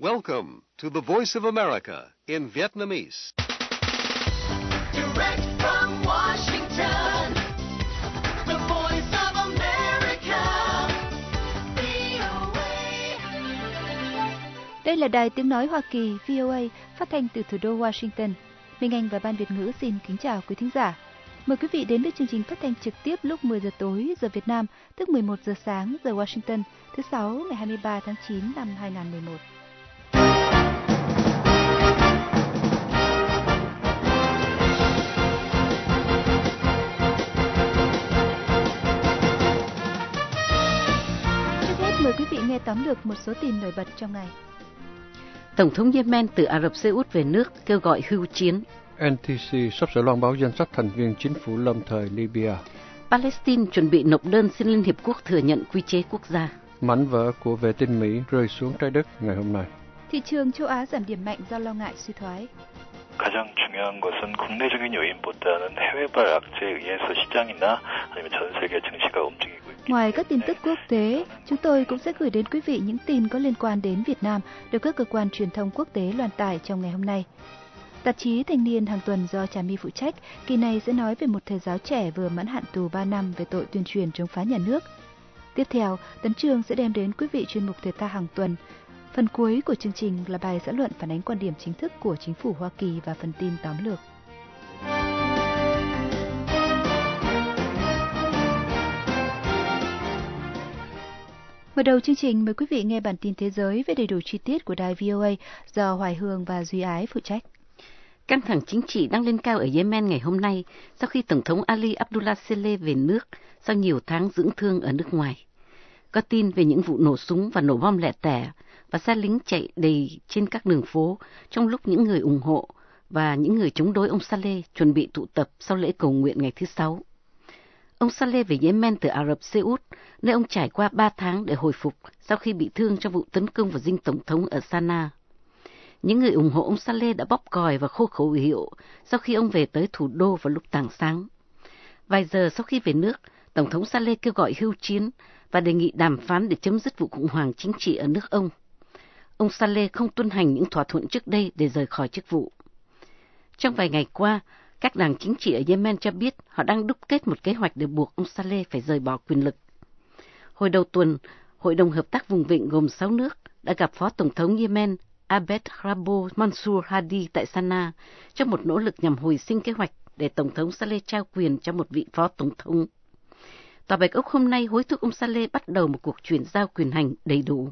Welcome to the Voice of America in Vietnamese. Direct from Washington, the voice of America, VOA. Đây là đài tiếng nói Hoa Kỳ VOA phát thanh từ thủ đô Washington. Minh Anh và Ban Việt ngữ xin kính chào quý thính giả. Mời quý vị đến với chương trình phát thanh trực tiếp lúc 10 giờ tối giờ Việt Nam, tức 11 giờ sáng giờ Washington, thứ sáu ngày 23 tháng 9 năm 2011. vị nghe tóm lược một số tin nổi bật trong ngày. Tổng thống Yemen từ Ả Rập Xê Út về nước kêu gọi hưu chiến. NTC sắp sửa loan báo danh sách thành viên chính phủ lâm thời Libya. Palestine chuẩn bị nộp đơn xin Liên Hiệp Quốc thừa nhận quy chế quốc gia. Mảnh vỡ của vệ tinh Mỹ rơi xuống trái đất ngày hôm nay. Thị trường châu Á giảm điểm mạnh do lo ngại suy thoái. 가장 중요한 것은 국내적인 요인보다는 해외발 악재에 의해서 시장이나 아니면 전 세계 증시가 움직이고 있기 Ngoài các tin tức quốc tế, chúng tôi cũng sẽ gửi đến quý vị những tin có liên quan đến Việt Nam được các cơ quan truyền thông quốc tế loan tải trong ngày hôm nay. Tạp chí Thanh niên hàng tuần do Trà My phụ trách, kỳ này sẽ nói về một thầy giáo trẻ vừa mãn hạn tù 3 năm về tội tuyên truyền chống phá nhà nước. Tiếp theo, Tấn Trường sẽ đem đến quý vị chuyên mục thể thao hàng tuần. Phần cuối của chương trình là bài xã luận phản ánh quan điểm chính thức của chính phủ Hoa Kỳ và phần tin tóm lược. Mở đầu chương trình, mời quý vị nghe bản tin thế giới với đầy đủ chi tiết của đài VOA do Hoài Hương và Duy Ái phụ trách. Căng thẳng chính trị đang lên cao ở Yemen ngày hôm nay sau khi Tổng thống Ali Abdullah Saleh về nước sau nhiều tháng dưỡng thương ở nước ngoài. Có tin về những vụ nổ súng và nổ bom lẻ tẻ và xe lính chạy đầy trên các đường phố trong lúc những người ủng hộ và những người chống đối ông Saleh chuẩn bị tụ tập sau lễ cầu nguyện ngày thứ Sáu. Ông Saleh về Yemen từ Ả Rập Xê Út, nơi ông trải qua ba tháng để hồi phục sau khi bị thương trong vụ tấn công vào dinh tổng thống ở Sana. Những người ủng hộ ông Saleh đã bóp còi và khô khẩu hiệu sau khi ông về tới thủ đô vào lúc tảng sáng. Vài giờ sau khi về nước, Tổng thống Saleh kêu gọi hưu chiến và đề nghị đàm phán để chấm dứt vụ khủng hoảng chính trị ở nước ông. Ông Saleh không tuân hành những thỏa thuận trước đây để rời khỏi chức vụ. Trong vài ngày qua, các đảng chính trị ở Yemen cho biết họ đang đúc kết một kế hoạch để buộc ông Saleh phải rời bỏ quyền lực. Hồi đầu tuần, Hội đồng Hợp tác Vùng Vịnh gồm 6 nước đã gặp Phó Tổng thống Yemen Abed Rabo Mansour Hadi tại Sana trong một nỗ lực nhằm hồi sinh kế hoạch để Tổng thống Saleh trao quyền cho một vị Phó Tổng thống. Tòa Bạch Ốc hôm nay hối thúc ông Saleh bắt đầu một cuộc chuyển giao quyền hành đầy đủ.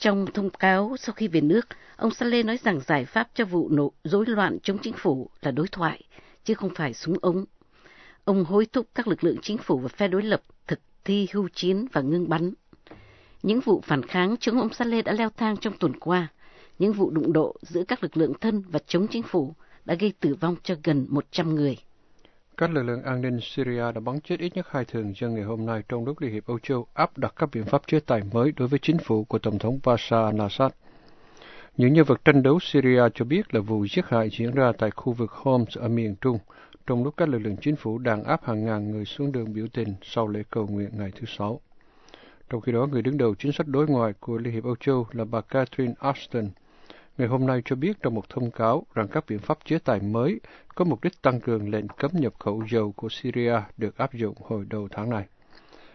Trong thông cáo sau khi về nước, ông Saleh nói rằng giải pháp cho vụ nổ rối loạn chống chính phủ là đối thoại, chứ không phải súng ống. Ông hối thúc các lực lượng chính phủ và phe đối lập thực thi hưu chiến và ngưng bắn. Những vụ phản kháng chống ông Saleh đã leo thang trong tuần qua. Những vụ đụng độ giữa các lực lượng thân và chống chính phủ đã gây tử vong cho gần 100 người. Các lực lượng an ninh Syria đã bắn chết ít nhất hai thường dân ngày hôm nay trong lúc Liên hiệp Âu Châu áp đặt các biện pháp chế tài mới đối với chính phủ của Tổng thống Bashar al-Assad. Những nhân vật tranh đấu Syria cho biết là vụ giết hại diễn ra tại khu vực Homs ở miền Trung, trong lúc các lực lượng chính phủ đang áp hàng ngàn người xuống đường biểu tình sau lễ cầu nguyện ngày thứ Sáu. Trong khi đó, người đứng đầu chính sách đối ngoại của Liên hiệp Âu Châu là bà Catherine Ashton ngày hôm nay cho biết trong một thông cáo rằng các biện pháp chế tài mới có mục đích tăng cường lệnh cấm nhập khẩu dầu của Syria được áp dụng hồi đầu tháng này.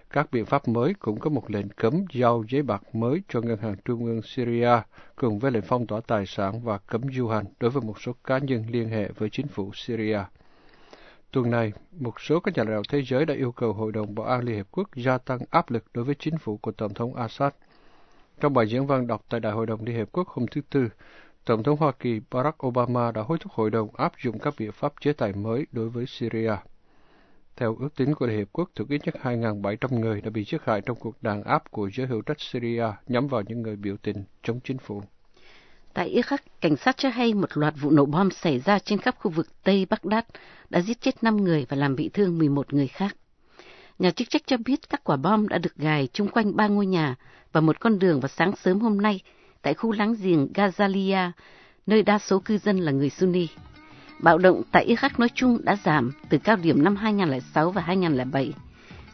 Các biện pháp mới cũng có một lệnh cấm giao giấy bạc mới cho Ngân hàng Trung ương Syria, cùng với lệnh phong tỏa tài sản và cấm du hành đối với một số cá nhân liên hệ với chính phủ Syria. Tuần này, một số các nhà lãnh đạo thế giới đã yêu cầu Hội đồng Bảo an Liên Hiệp Quốc gia tăng áp lực đối với chính phủ của Tổng thống Assad. Trong bài diễn văn đọc tại Đại hội đồng Liên Hiệp Quốc hôm thứ Tư, Tổng thống Hoa Kỳ Barack Obama đã hối thúc hội đồng áp dụng các biện pháp chế tài mới đối với Syria. Theo ước tính của Liên Hiệp Quốc, thực ít nhất 2.700 người đã bị giết hại trong cuộc đàn áp của giới hữu trách Syria nhắm vào những người biểu tình chống chính phủ. Tại Iraq, cảnh sát cho hay một loạt vụ nổ bom xảy ra trên khắp khu vực Tây Baghdad đã giết chết 5 người và làm bị thương 11 người khác. Nhà chức trách cho biết các quả bom đã được gài chung quanh ba ngôi nhà và một con đường vào sáng sớm hôm nay tại khu láng giềng Gazalia, nơi đa số cư dân là người Sunni. Bạo động tại Iraq nói chung đã giảm từ cao điểm năm 2006 và 2007.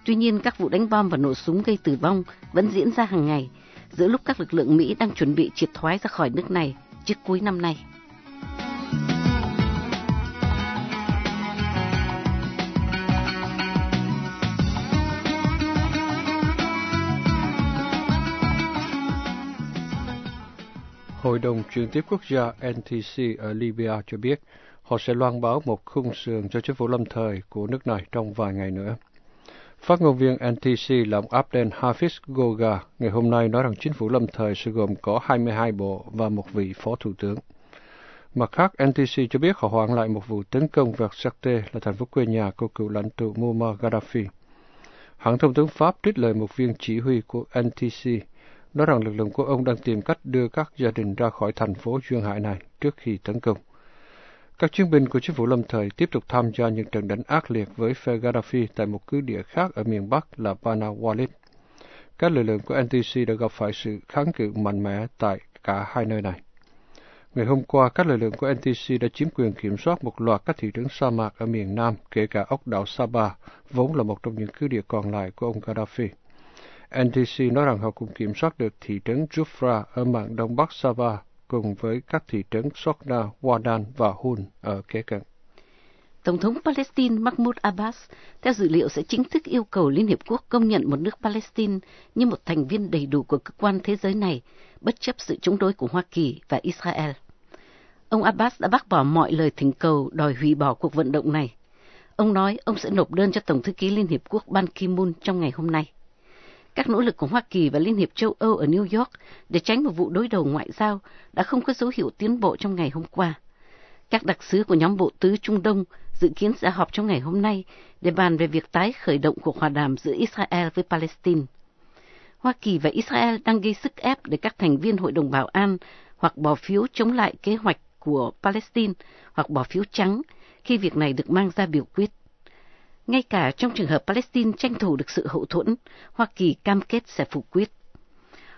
Tuy nhiên, các vụ đánh bom và nổ súng gây tử vong vẫn diễn ra hàng ngày, giữa lúc các lực lượng Mỹ đang chuẩn bị triệt thoái ra khỏi nước này trước cuối năm nay. Hội đồng chuyển tiếp quốc gia NTC ở Libya cho biết họ sẽ loan báo một khung sườn cho chính phủ lâm thời của nước này trong vài ngày nữa. Phát ngôn viên NTC là ông Abdel Hafiz Goga ngày hôm nay nói rằng chính phủ lâm thời sẽ gồm có 22 bộ và một vị phó thủ tướng. Mặt khác, NTC cho biết họ hoãn lại một vụ tấn công vào Sirte là thành phố quê nhà của cựu lãnh tụ Muammar Gaddafi. Hãng thông tấn Pháp trích lời một viên chỉ huy của NTC nói rằng lực lượng của ông đang tìm cách đưa các gia đình ra khỏi thành phố duyên hải này trước khi tấn công. Các chiến binh của chính phủ lâm thời tiếp tục tham gia những trận đánh ác liệt với phe Gaddafi tại một cứ địa khác ở miền Bắc là Banawalid. Các lực lượng của NTC đã gặp phải sự kháng cự mạnh mẽ tại cả hai nơi này. Ngày hôm qua, các lực lượng của NTC đã chiếm quyền kiểm soát một loạt các thị trấn sa mạc ở miền Nam, kể cả ốc đảo Sabah, vốn là một trong những cứ địa còn lại của ông Gaddafi. NTC nói rằng họ cũng kiểm soát được thị trấn Jufra ở mạng đông bắc Sava cùng với các thị trấn Sokna, Wadan và Hun ở kế cận. Tổng thống Palestine Mahmoud Abbas, theo dữ liệu sẽ chính thức yêu cầu Liên Hiệp Quốc công nhận một nước Palestine như một thành viên đầy đủ của cơ quan thế giới này, bất chấp sự chống đối của Hoa Kỳ và Israel. Ông Abbas đã bác bỏ mọi lời thỉnh cầu đòi hủy bỏ cuộc vận động này. Ông nói ông sẽ nộp đơn cho Tổng thư ký Liên Hiệp Quốc Ban Ki-moon trong ngày hôm nay. Các nỗ lực của Hoa Kỳ và Liên hiệp châu Âu ở New York để tránh một vụ đối đầu ngoại giao đã không có dấu hiệu tiến bộ trong ngày hôm qua. Các đặc sứ của nhóm bộ tứ Trung Đông dự kiến sẽ họp trong ngày hôm nay để bàn về việc tái khởi động cuộc hòa đàm giữa Israel với Palestine. Hoa Kỳ và Israel đang gây sức ép để các thành viên Hội đồng Bảo an hoặc bỏ phiếu chống lại kế hoạch của Palestine hoặc bỏ phiếu trắng khi việc này được mang ra biểu quyết. Ngay cả trong trường hợp Palestine tranh thủ được sự hậu thuẫn, Hoa Kỳ cam kết sẽ phủ quyết.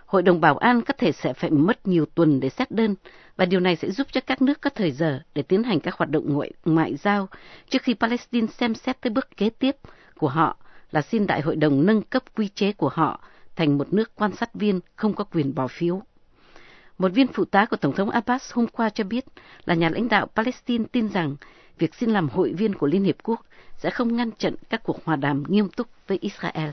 Hội đồng Bảo an có thể sẽ phải mất nhiều tuần để xét đơn, và điều này sẽ giúp cho các nước có thời giờ để tiến hành các hoạt động ngoại, ngoại giao trước khi Palestine xem xét tới bước kế tiếp của họ là xin Đại hội đồng nâng cấp quy chế của họ thành một nước quan sát viên không có quyền bỏ phiếu. Một viên phụ tá của Tổng thống Abbas hôm qua cho biết là nhà lãnh đạo Palestine tin rằng việc xin làm hội viên của Liên Hiệp Quốc sẽ không ngăn chặn các cuộc hòa đàm nghiêm túc với Israel.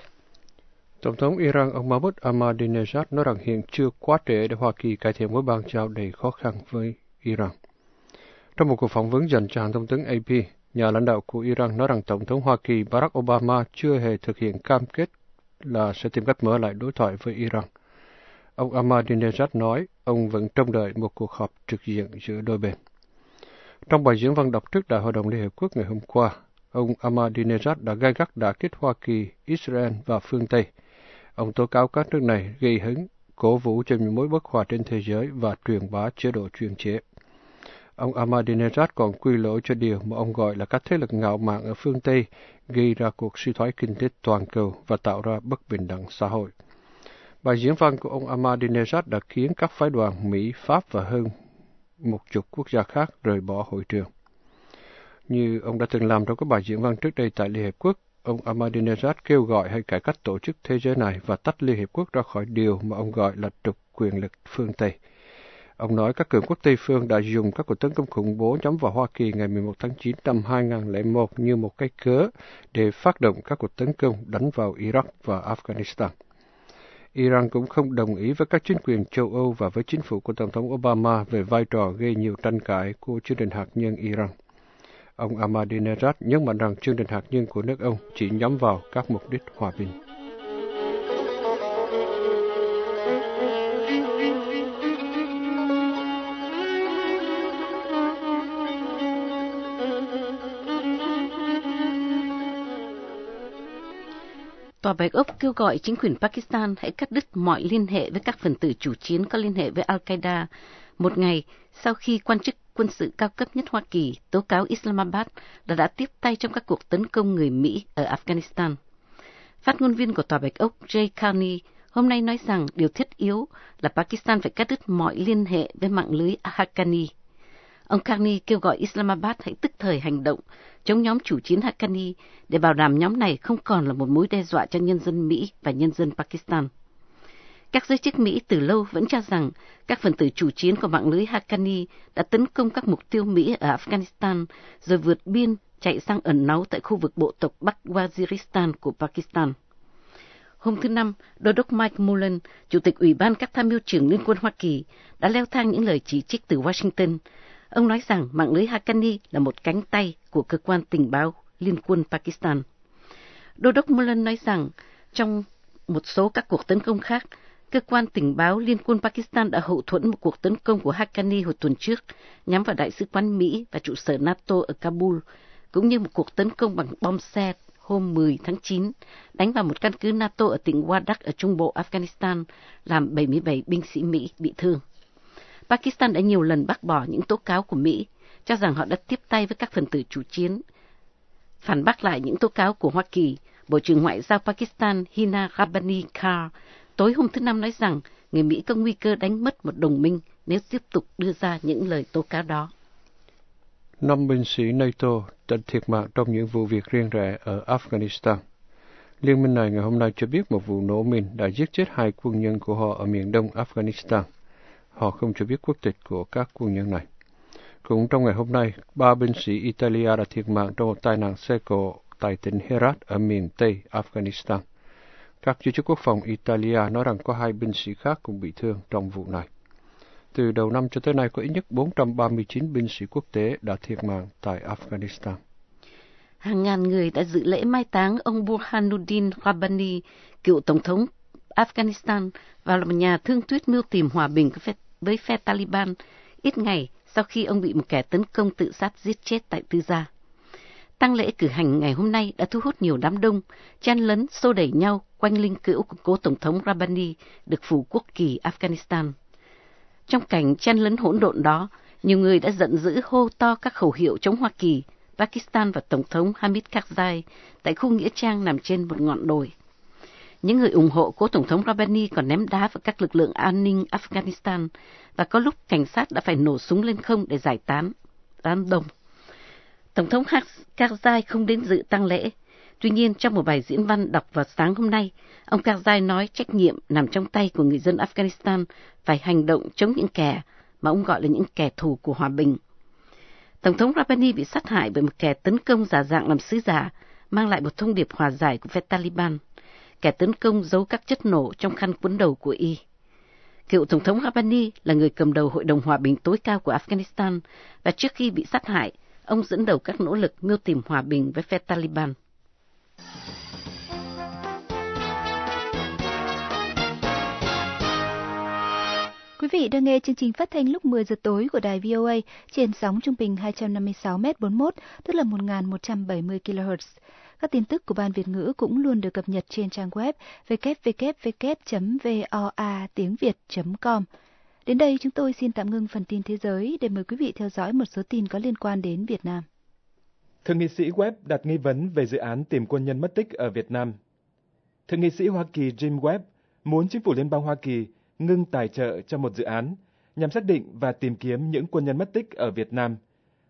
Tổng thống Iran ông Mahmoud Ahmadinejad nói rằng hiện chưa quá trễ để Hoa Kỳ cải thiện mối bang giao đầy khó khăn với Iran. Trong một cuộc phỏng vấn dành cho hãng thông tấn AP, nhà lãnh đạo của Iran nói rằng Tổng thống Hoa Kỳ Barack Obama chưa hề thực hiện cam kết là sẽ tìm cách mở lại đối thoại với Iran. Ông Ahmadinejad nói ông vẫn trông đợi một cuộc họp trực diện giữa đôi bên. Trong bài diễn văn đọc trước Đại hội đồng Liên Hiệp Quốc ngày hôm qua, ông Ahmadinejad đã gai gắt đả kích Hoa Kỳ, Israel và phương Tây. Ông tố cáo các nước này gây hứng, cổ vũ cho những mối bất hòa trên thế giới và truyền bá chế độ chuyên chế. Ông Ahmadinejad còn quy lỗi cho điều mà ông gọi là các thế lực ngạo mạn ở phương Tây gây ra cuộc suy thoái kinh tế toàn cầu và tạo ra bất bình đẳng xã hội. Bài diễn văn của ông Ahmadinejad đã khiến các phái đoàn Mỹ, Pháp và hơn một chục quốc gia khác rời bỏ hội trường. Như ông đã từng làm trong các bài diễn văn trước đây tại Liên Hiệp Quốc, ông Ahmadinejad kêu gọi hay cải cách tổ chức thế giới này và tách Liên Hiệp Quốc ra khỏi điều mà ông gọi là trục quyền lực phương Tây. Ông nói các cường quốc Tây phương đã dùng các cuộc tấn công khủng bố nhắm vào Hoa Kỳ ngày 11 tháng 9 năm 2001 như một cái cớ để phát động các cuộc tấn công đánh vào Iraq và Afghanistan. Iran cũng không đồng ý với các chính quyền châu Âu và với chính phủ của Tổng thống Obama về vai trò gây nhiều tranh cãi của chương trình hạt nhân Iran. Ông Ahmadinejad nhấn mạnh rằng chương trình hạt nhân của nước ông chỉ nhắm vào các mục đích hòa bình. Tòa Bạch Ốc kêu gọi chính quyền Pakistan hãy cắt đứt mọi liên hệ với các phần tử chủ chiến có liên hệ với Al-Qaeda một ngày sau khi quan chức quân sự cao cấp nhất Hoa Kỳ tố cáo Islamabad là đã tiếp tay trong các cuộc tấn công người Mỹ ở Afghanistan. Phát ngôn viên của Tòa Bạch Ốc Jay Carney hôm nay nói rằng điều thiết yếu là Pakistan phải cắt đứt mọi liên hệ với mạng lưới Haqqani. Ông Carney kêu gọi Islamabad hãy tức thời hành động chống nhóm chủ chiến Haqqani để bảo đảm nhóm này không còn là một mối đe dọa cho nhân dân Mỹ và nhân dân Pakistan. Các giới chức Mỹ từ lâu vẫn cho rằng các phần tử chủ chiến của mạng lưới Haqqani đã tấn công các mục tiêu Mỹ ở Afghanistan rồi vượt biên chạy sang ẩn náu tại khu vực bộ tộc Bắc Waziristan của Pakistan. Hôm thứ Năm, Đô đốc Mike Mullen, Chủ tịch Ủy ban các tham mưu trưởng Liên quân Hoa Kỳ, đã leo thang những lời chỉ trích từ Washington. Ông nói rằng mạng lưới Haqqani là một cánh tay của cơ quan tình báo Liên quân Pakistan. Đô đốc Mullen nói rằng trong một số các cuộc tấn công khác, cơ quan tình báo Liên quân Pakistan đã hậu thuẫn một cuộc tấn công của Haqqani hồi tuần trước nhắm vào đại sứ quán Mỹ và trụ sở NATO ở Kabul, cũng như một cuộc tấn công bằng bom xe hôm 10 tháng 9 đánh vào một căn cứ NATO ở tỉnh Wardak ở trung bộ Afghanistan, làm 77 binh sĩ Mỹ bị thương. Pakistan đã nhiều lần bác bỏ những tố cáo của Mỹ, cho rằng họ đã tiếp tay với các phần tử chủ chiến. Phản bác lại những tố cáo của Hoa Kỳ, Bộ trưởng Ngoại giao Pakistan Hina Rabbani Khan tối hôm thứ Năm nói rằng người Mỹ có nguy cơ đánh mất một đồng minh nếu tiếp tục đưa ra những lời tố cáo đó. Năm binh sĩ NATO đã thiệt mạng trong những vụ việc riêng rẽ ở Afghanistan. Liên minh này ngày hôm nay cho biết một vụ nổ mìn đã giết chết hai quân nhân của họ ở miền đông Afghanistan. Họ không cho biết quốc tịch của các quân nhân này. Cũng trong ngày hôm nay, ba binh sĩ Italia đã thiệt mạng trong một tai nạn xe cộ tại tỉnh Herat ở miền Tây Afghanistan. Các giới chức quốc phòng Italia nói rằng có hai binh sĩ khác cũng bị thương trong vụ này. Từ đầu năm cho tới nay có ít nhất 439 binh sĩ quốc tế đã thiệt mạng tại Afghanistan. Hàng ngàn người đã dự lễ mai táng ông Burhanuddin Rabbani, cựu tổng thống Afghanistan, và là một nhà thương thuyết mưu tìm hòa bình với phe Taliban ít ngày sau khi ông bị một kẻ tấn công tự sát giết chết tại tư gia. Tăng lễ cử hành ngày hôm nay đã thu hút nhiều đám đông, chen lấn xô đẩy nhau quanh linh cữu của cố Tổng thống Rabbani được phủ quốc kỳ Afghanistan. Trong cảnh chen lấn hỗn độn đó, nhiều người đã giận dữ hô to các khẩu hiệu chống Hoa Kỳ, Pakistan và Tổng thống Hamid Karzai tại khu nghĩa trang nằm trên một ngọn đồi. Những người ủng hộ cố Tổng thống Rabbani còn ném đá vào các lực lượng an ninh Afghanistan và có lúc cảnh sát đã phải nổ súng lên không để giải tán, đám đông. Tổng thống Karzai không đến dự tăng lễ. Tuy nhiên, trong một bài diễn văn đọc vào sáng hôm nay, ông Karzai nói trách nhiệm nằm trong tay của người dân Afghanistan phải hành động chống những kẻ mà ông gọi là những kẻ thù của hòa bình. Tổng thống Rabbani bị sát hại bởi một kẻ tấn công giả dạng làm sứ giả, mang lại một thông điệp hòa giải của phe Taliban. Kẻ tấn công giấu các chất nổ trong khăn quấn đầu của y. Cựu Tổng thống Rabbani là người cầm đầu Hội đồng Hòa bình tối cao của Afghanistan và trước khi bị sát hại, ông dẫn đầu các nỗ lực mưu tìm hòa bình với phe Taliban. Vị đang nghe chương trình phát thanh lúc 10 giờ tối của đài VOA trên sóng trung bình 256 m41, tức là 1170 kHz. Các tin tức của Ban Việt ngữ cũng luôn được cập nhật trên trang web www.voa.com. Đến đây chúng tôi xin tạm ngưng phần tin thế giới để mời quý vị theo dõi một số tin có liên quan đến Việt Nam. Thượng nghị sĩ Webb đặt nghi vấn về dự án tìm quân nhân mất tích ở Việt Nam. Thượng nghị sĩ Hoa Kỳ Jim Webb muốn chính phủ Liên bang Hoa Kỳ ngưng tài trợ cho một dự án nhằm xác định và tìm kiếm những quân nhân mất tích ở Việt Nam,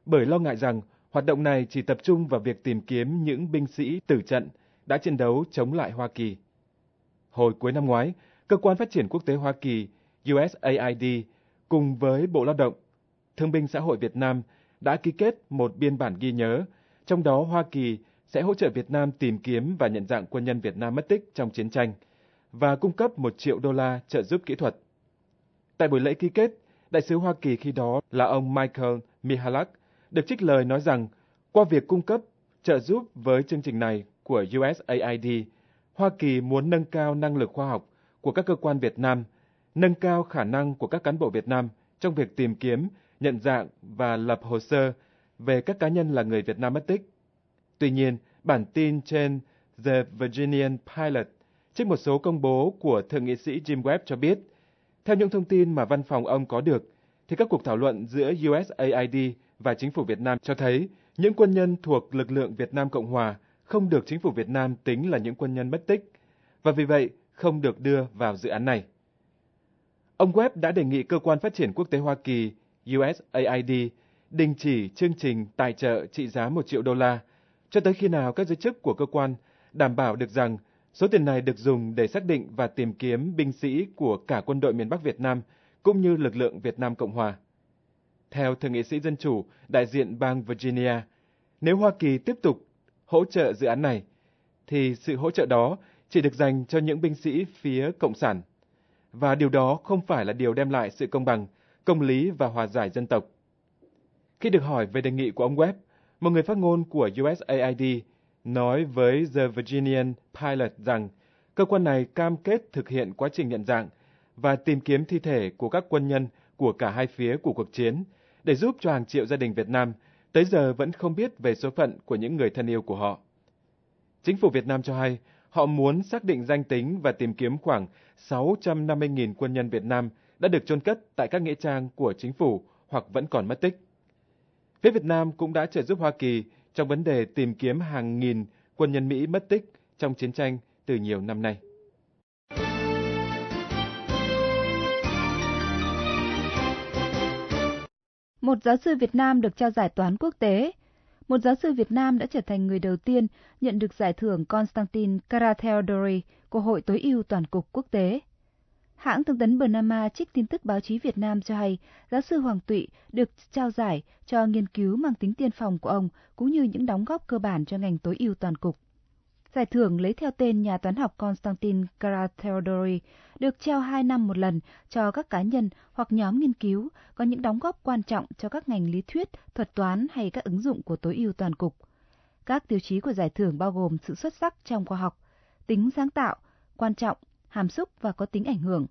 bởi lo ngại rằng hoạt động này chỉ tập trung vào việc tìm kiếm những binh sĩ tử trận đã chiến đấu chống lại Hoa Kỳ. Hồi cuối năm ngoái, Cơ quan Phát triển Quốc tế Hoa Kỳ USAID cùng với Bộ Lao động, Thương binh Xã hội Việt Nam đã ký kết một biên bản ghi nhớ, trong đó Hoa Kỳ sẽ hỗ trợ Việt Nam tìm kiếm và nhận dạng quân nhân Việt Nam mất tích trong chiến tranh và cung cấp một triệu đô la trợ giúp kỹ thuật. Tại buổi lễ ký kết, đại sứ Hoa Kỳ khi đó là ông Michael Mihalak được trích lời nói rằng qua việc cung cấp trợ giúp với chương trình này của USAID, Hoa Kỳ muốn nâng cao năng lực khoa học của các cơ quan Việt Nam nâng cao khả năng của các cán bộ Việt Nam trong việc tìm kiếm, nhận dạng và lập hồ sơ về các cá nhân là người Việt Nam mất tích. Tuy nhiên, bản tin trên The Virginian Pilot trích một số công bố của Thượng nghị sĩ Jim Webb cho biết, theo những thông tin mà văn phòng ông có được, thì các cuộc thảo luận giữa USAID và chính phủ Việt Nam cho thấy những quân nhân thuộc lực lượng Việt Nam Cộng Hòa không được chính phủ Việt Nam tính là những quân nhân mất tích, và vì vậy không được đưa vào dự án này. Ông Webb đã đề nghị cơ quan phát triển quốc tế Hoa Kỳ USAID đình chỉ chương trình tài trợ trị giá một triệu đô la cho tới khi nào các giới chức của cơ quan đảm bảo được rằng Số tiền này được dùng để xác định và tìm kiếm binh sĩ của cả quân đội miền Bắc Việt Nam cũng như lực lượng Việt Nam Cộng Hòa. Theo Thượng nghị sĩ Dân Chủ, đại diện bang Virginia, nếu Hoa Kỳ tiếp tục hỗ trợ dự án này, thì sự hỗ trợ đó chỉ được dành cho những binh sĩ phía Cộng sản. Và điều đó không phải là điều đem lại sự công bằng, công lý và hòa giải dân tộc. Khi được hỏi về đề nghị của ông Webb, một người phát ngôn của USAID nói với The Virginian Pilot rằng, cơ quan này cam kết thực hiện quá trình nhận dạng và tìm kiếm thi thể của các quân nhân của cả hai phía của cuộc chiến để giúp cho hàng triệu gia đình Việt Nam tới giờ vẫn không biết về số phận của những người thân yêu của họ. Chính phủ Việt Nam cho hay, họ muốn xác định danh tính và tìm kiếm khoảng 650.000 quân nhân Việt Nam đã được chôn cất tại các nghĩa trang của chính phủ hoặc vẫn còn mất tích. Phía Việt Nam cũng đã trợ giúp Hoa Kỳ trong vấn đề tìm kiếm hàng nghìn quân nhân Mỹ mất tích trong chiến tranh từ nhiều năm nay. Một giáo sư Việt Nam được trao giải toán quốc tế. Một giáo sư Việt Nam đã trở thành người đầu tiên nhận được giải thưởng Konstantin Karatheodori của Hội tối ưu toàn cục quốc tế. Hãng thông tấn Bernama trích tin tức báo chí Việt Nam cho hay giáo sư Hoàng Tụy được trao giải cho nghiên cứu mang tính tiên phong của ông cũng như những đóng góp cơ bản cho ngành tối ưu toàn cục. Giải thưởng lấy theo tên nhà toán học Konstantin Karateodori được trao hai năm một lần cho các cá nhân hoặc nhóm nghiên cứu có những đóng góp quan trọng cho các ngành lý thuyết, thuật toán hay các ứng dụng của tối ưu toàn cục. Các tiêu chí của giải thưởng bao gồm sự xuất sắc trong khoa học, tính sáng tạo, quan trọng, hàm xúc và có tính ảnh hưởng.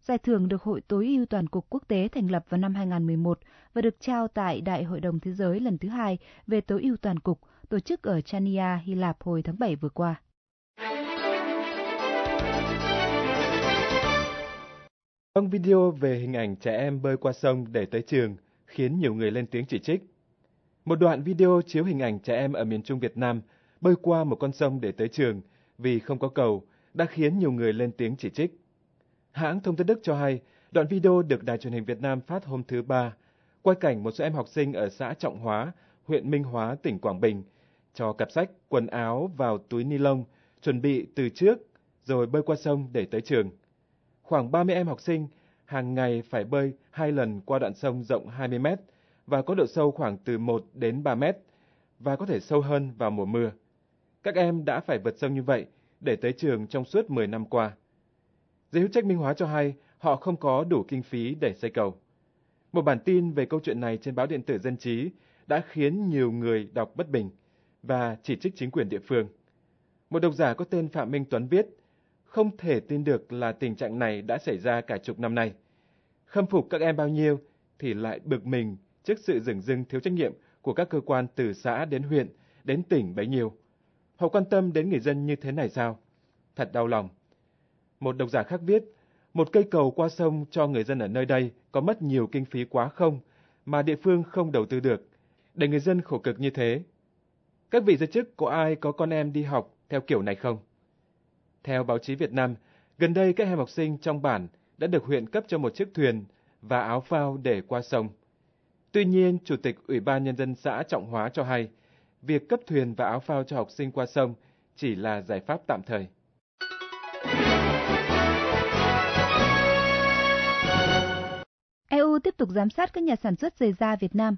Giải thưởng được Hội tối ưu toàn cục quốc tế thành lập vào năm 2011 và được trao tại Đại hội đồng Thế giới lần thứ hai về tối ưu toàn cục tổ chức ở Chania, Hy Lạp hồi tháng 7 vừa qua. Trong video về hình ảnh trẻ em bơi qua sông để tới trường khiến nhiều người lên tiếng chỉ trích. Một đoạn video chiếu hình ảnh trẻ em ở miền Trung Việt Nam bơi qua một con sông để tới trường vì không có cầu đã khiến nhiều người lên tiếng chỉ trích. Hãng thông tấn Đức cho hay, đoạn video được Đài truyền hình Việt Nam phát hôm thứ Ba, quay cảnh một số em học sinh ở xã Trọng Hóa, huyện Minh Hóa, tỉnh Quảng Bình, cho cặp sách, quần áo vào túi ni lông, chuẩn bị từ trước, rồi bơi qua sông để tới trường. Khoảng 30 em học sinh hàng ngày phải bơi hai lần qua đoạn sông rộng 20 mét và có độ sâu khoảng từ 1 đến 3 mét và có thể sâu hơn vào mùa mưa. Các em đã phải vượt sông như vậy để tới trường trong suốt 10 năm qua. Giới hữu trách Minh Hóa cho hay họ không có đủ kinh phí để xây cầu. Một bản tin về câu chuyện này trên báo điện tử Dân trí đã khiến nhiều người đọc bất bình và chỉ trích chính quyền địa phương. Một độc giả có tên Phạm Minh Tuấn viết, không thể tin được là tình trạng này đã xảy ra cả chục năm nay. Khâm phục các em bao nhiêu thì lại bực mình trước sự dửng dưng thiếu trách nhiệm của các cơ quan từ xã đến huyện, đến tỉnh bấy nhiêu. Họ quan tâm đến người dân như thế này sao? Thật đau lòng. Một độc giả khác viết, một cây cầu qua sông cho người dân ở nơi đây có mất nhiều kinh phí quá không, mà địa phương không đầu tư được, để người dân khổ cực như thế. Các vị giới chức có ai có con em đi học theo kiểu này không? Theo báo chí Việt Nam, gần đây các em học sinh trong bản đã được huyện cấp cho một chiếc thuyền và áo phao để qua sông. Tuy nhiên, Chủ tịch Ủy ban Nhân dân xã Trọng Hóa cho hay, việc cấp thuyền và áo phao cho học sinh qua sông chỉ là giải pháp tạm thời. EU tiếp tục giám sát các nhà sản xuất giày da Việt Nam.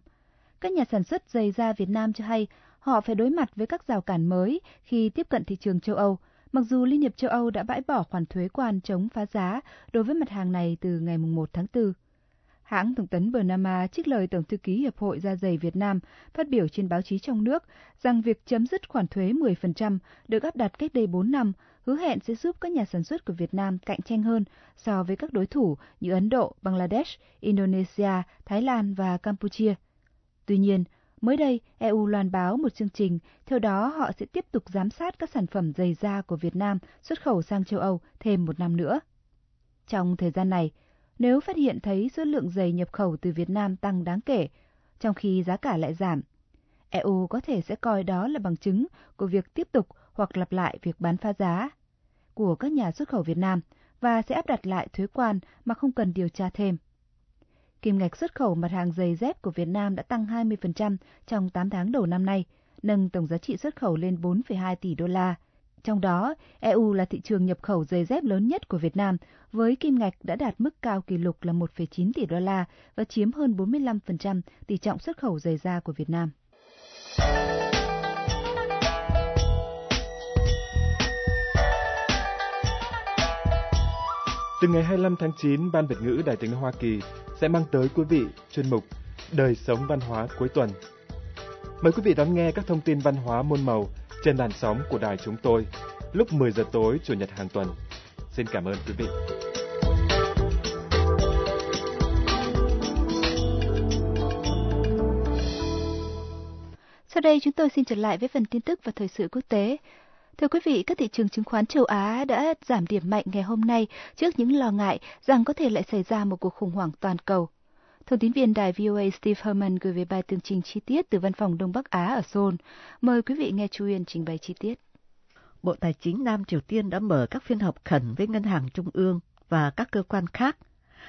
Các nhà sản xuất giày da Việt Nam cho hay họ phải đối mặt với các rào cản mới khi tiếp cận thị trường châu Âu, mặc dù Liên hiệp châu Âu đã bãi bỏ khoản thuế quan chống phá giá đối với mặt hàng này từ ngày 1 tháng 4. Hãng thông tấn Bernama trích lời Tổng thư ký Hiệp hội Da dày Việt Nam phát biểu trên báo chí trong nước rằng việc chấm dứt khoản thuế 10% được áp đặt cách đây 4 năm hứa hẹn sẽ giúp các nhà sản xuất của Việt Nam cạnh tranh hơn so với các đối thủ như Ấn Độ, Bangladesh, Indonesia, Thái Lan và Campuchia. Tuy nhiên, mới đây EU loan báo một chương trình, theo đó họ sẽ tiếp tục giám sát các sản phẩm giày da của Việt Nam xuất khẩu sang châu Âu thêm một năm nữa. Trong thời gian này, nếu phát hiện thấy số lượng giày nhập khẩu từ Việt Nam tăng đáng kể, trong khi giá cả lại giảm, EU có thể sẽ coi đó là bằng chứng của việc tiếp tục hoặc lặp lại việc bán phá giá của các nhà xuất khẩu Việt Nam và sẽ áp đặt lại thuế quan mà không cần điều tra thêm. Kim ngạch xuất khẩu mặt hàng giày dép của Việt Nam đã tăng 20% trong 8 tháng đầu năm nay, nâng tổng giá trị xuất khẩu lên 4,2 tỷ đô la. Trong đó, EU là thị trường nhập khẩu giày dép lớn nhất của Việt Nam, với kim ngạch đã đạt mức cao kỷ lục là 1,9 tỷ đô la và chiếm hơn 45% tỷ trọng xuất khẩu giày da của Việt Nam. Từ ngày 25 tháng 9, Ban Việt ngữ Đài tiếng Hoa Kỳ sẽ mang tới quý vị chuyên mục Đời sống văn hóa cuối tuần. Mời quý vị đón nghe các thông tin văn hóa môn màu trên làn sóng của đài chúng tôi lúc 10 giờ tối Chủ nhật hàng tuần. Xin cảm ơn quý vị. Sau đây chúng tôi xin trở lại với phần tin tức và thời sự quốc tế. Thưa quý vị, các thị trường chứng khoán châu Á đã giảm điểm mạnh ngày hôm nay trước những lo ngại rằng có thể lại xảy ra một cuộc khủng hoảng toàn cầu. Thông tin viên đài VOA Steve Herman gửi về bài tường trình chi tiết từ văn phòng Đông Bắc Á ở Seoul. Mời quý vị nghe Chu Yên trình bày chi tiết. Bộ Tài chính Nam Triều Tiên đã mở các phiên họp khẩn với Ngân hàng Trung ương và các cơ quan khác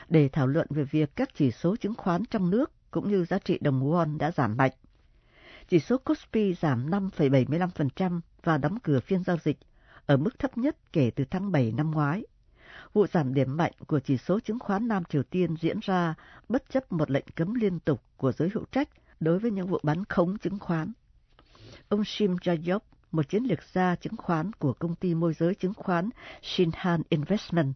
để thảo luận về việc các chỉ số chứng khoán trong nước cũng như giá trị đồng won đã giảm mạnh. Chỉ số Kospi giảm 5,75% và đóng cửa phiên giao dịch ở mức thấp nhất kể từ tháng 7 năm ngoái. Vụ giảm điểm mạnh của chỉ số chứng khoán Nam Triều Tiên diễn ra bất chấp một lệnh cấm liên tục của giới hữu trách đối với những vụ bán khống chứng khoán. Ông Shim Jayok, một chiến lược gia chứng khoán của công ty môi giới chứng khoán Shinhan Investment,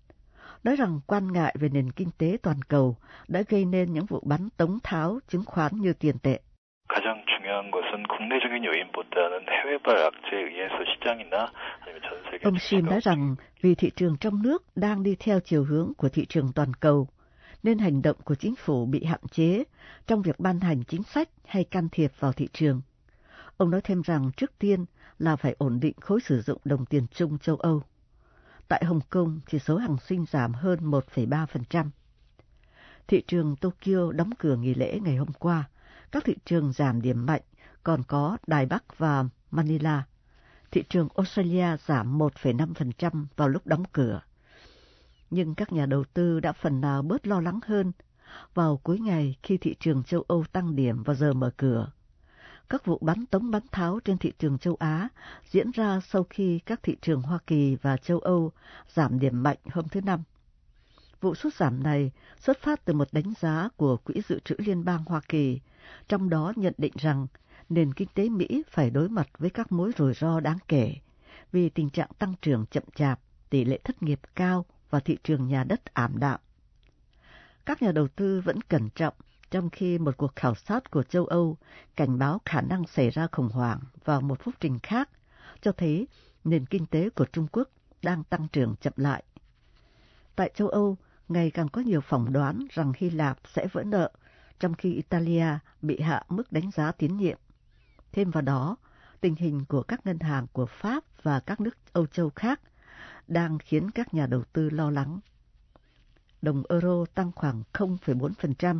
nói rằng quan ngại về nền kinh tế toàn cầu đã gây nên những vụ bắn tống tháo chứng khoán như tiền tệ. 가장 중요한 것은 국내적인 요인보다는 해외발 악재에 의해서 시장이나 아니면 전 세계 Ông Sim nói rằng vì thị trường trong nước đang đi theo chiều hướng của thị trường toàn cầu, nên hành động của chính phủ bị hạn chế trong việc ban hành chính sách hay can thiệp vào thị trường. Ông nói thêm rằng trước tiên là phải ổn định khối sử dụng đồng tiền chung châu Âu. Tại Hồng Kông, chỉ số hàng sinh giảm hơn 1,3%. Thị trường Tokyo đóng cửa nghỉ lễ ngày hôm qua, các thị trường giảm điểm mạnh, còn có Đài Bắc và Manila. Thị trường Australia giảm 1,5% vào lúc đóng cửa. Nhưng các nhà đầu tư đã phần nào bớt lo lắng hơn vào cuối ngày khi thị trường châu Âu tăng điểm vào giờ mở cửa. Các vụ bắn tống bắn tháo trên thị trường châu Á diễn ra sau khi các thị trường Hoa Kỳ và châu Âu giảm điểm mạnh hôm thứ Năm. Vụ sút giảm này xuất phát từ một đánh giá của Quỹ Dự trữ Liên bang Hoa Kỳ, trong đó nhận định rằng nền kinh tế Mỹ phải đối mặt với các mối rủi ro đáng kể vì tình trạng tăng trưởng chậm chạp, tỷ lệ thất nghiệp cao và thị trường nhà đất ảm đạm. Các nhà đầu tư vẫn cẩn trọng trong khi một cuộc khảo sát của châu Âu cảnh báo khả năng xảy ra khủng hoảng vào một phúc trình khác, cho thấy nền kinh tế của Trung Quốc đang tăng trưởng chậm lại. Tại châu Âu, ngày càng có nhiều phỏng đoán rằng Hy Lạp sẽ vỡ nợ, trong khi Italia bị hạ mức đánh giá tín nhiệm. Thêm vào đó, tình hình của các ngân hàng của Pháp và các nước Âu Châu khác đang khiến các nhà đầu tư lo lắng. Đồng euro tăng khoảng 0,4%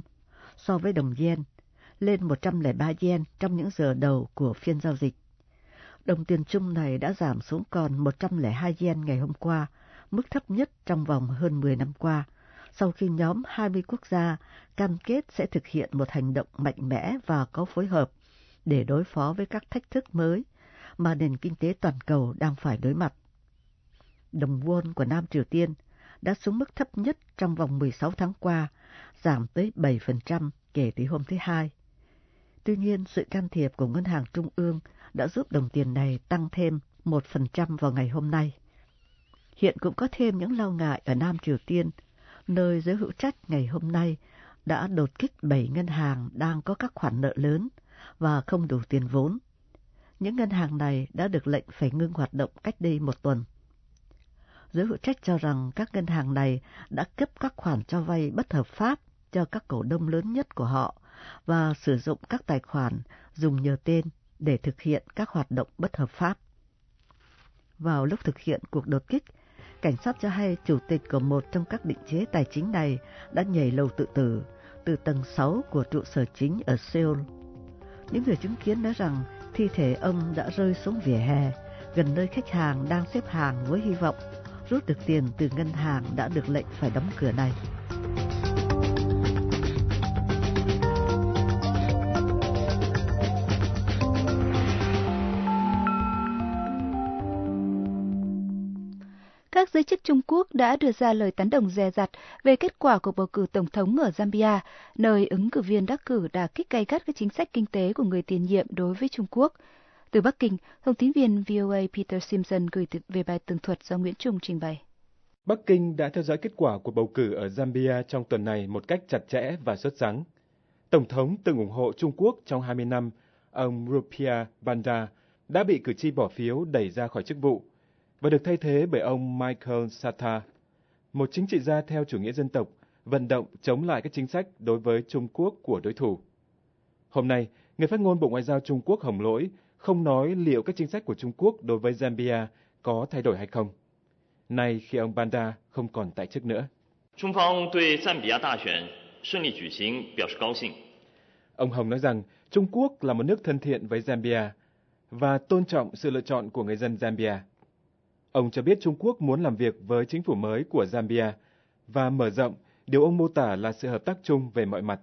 so với đồng yen, lên 103 yen trong những giờ đầu của phiên giao dịch. Đồng tiền chung này đã giảm xuống còn 102 yen ngày hôm qua, mức thấp nhất trong vòng hơn 10 năm qua, sau khi nhóm 20 quốc gia cam kết sẽ thực hiện một hành động mạnh mẽ và có phối hợp để đối phó với các thách thức mới mà nền kinh tế toàn cầu đang phải đối mặt. Đồng won của Nam Triều Tiên đã xuống mức thấp nhất trong vòng 16 tháng qua, giảm tới 7% kể từ hôm thứ Hai. Tuy nhiên, sự can thiệp của Ngân hàng Trung ương đã giúp đồng tiền này tăng thêm 1% vào ngày hôm nay. Hiện cũng có thêm những lo ngại ở Nam Triều Tiên, nơi giới hữu trách ngày hôm nay đã đột kích 7 ngân hàng đang có các khoản nợ lớn và không đủ tiền vốn. Những ngân hàng này đã được lệnh phải ngưng hoạt động cách đây một tuần. Giới hữu trách cho rằng các ngân hàng này đã cấp các khoản cho vay bất hợp pháp cho các cổ đông lớn nhất của họ và sử dụng các tài khoản dùng nhờ tên để thực hiện các hoạt động bất hợp pháp. Vào lúc thực hiện cuộc đột kích, cảnh sát cho hay chủ tịch của một trong các định chế tài chính này đã nhảy lầu tự tử từ tầng 6 của trụ sở chính ở Seoul. Những người chứng kiến nói rằng thi thể ông đã rơi xuống vỉa hè, gần nơi khách hàng đang xếp hàng với hy vọng rút được tiền từ ngân hàng đã được lệnh phải đóng cửa này. Giới chức Trung Quốc đã đưa ra lời tán đồng dè dặt về kết quả của bầu cử tổng thống ở Zambia, nơi ứng cử viên đắc cử đã kích gay gắt các chính sách kinh tế của người tiền nhiệm đối với Trung Quốc. Từ Bắc Kinh, thông tín viên VOA Peter Simpson gửi về bài tường thuật do Nguyễn Trung trình bày. Bắc Kinh đã theo dõi kết quả của bầu cử ở Zambia trong tuần này một cách chặt chẽ và xuất sắc. Tổng thống từng ủng hộ Trung Quốc trong 20 năm, ông Rupia Banda, đã bị cử tri bỏ phiếu đẩy ra khỏi chức vụ và được thay thế bởi ông Michael Sata, một chính trị gia theo chủ nghĩa dân tộc, vận động chống lại các chính sách đối với Trung Quốc của đối thủ. Hôm nay, người phát ngôn Bộ Ngoại giao Trung Quốc Hồng Lỗi không nói liệu các chính sách của Trung Quốc đối với Zambia có thay đổi hay không. Nay khi ông Banda không còn tại chức nữa. 中方对赞比亚大选顺利举行表示高兴。 Ông Hồng nói rằng Trung Quốc là một nước thân thiện với Zambia và tôn trọng sự lựa chọn của người dân Zambia. Ông cho biết Trung Quốc muốn làm việc với chính phủ mới của Zambia và mở rộng điều ông mô tả là sự hợp tác chung về mọi mặt.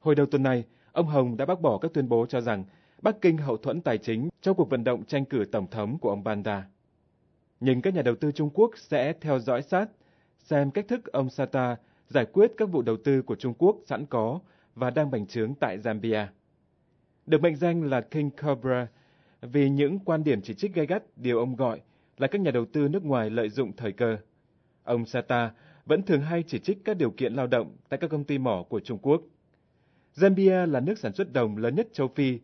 Hồi đầu tuần này, ông Hồng đã bác bỏ các tuyên bố cho rằng Bắc Kinh hậu thuẫn tài chính cho cuộc vận động tranh cử tổng thống của ông Banda. Nhưng các nhà đầu tư Trung Quốc sẽ theo dõi sát xem cách thức ông Sata giải quyết các vụ đầu tư của Trung Quốc sẵn có và đang bành trướng tại Zambia. Được mệnh danh là King Cobra vì những quan điểm chỉ trích gay gắt điều ông gọi là các nhà đầu tư nước ngoài lợi dụng thời cơ. Ông Sata vẫn thường hay chỉ trích các điều kiện lao động tại các công ty mỏ của Trung Quốc. Zambia là nước sản xuất đồng lớn nhất châu Phi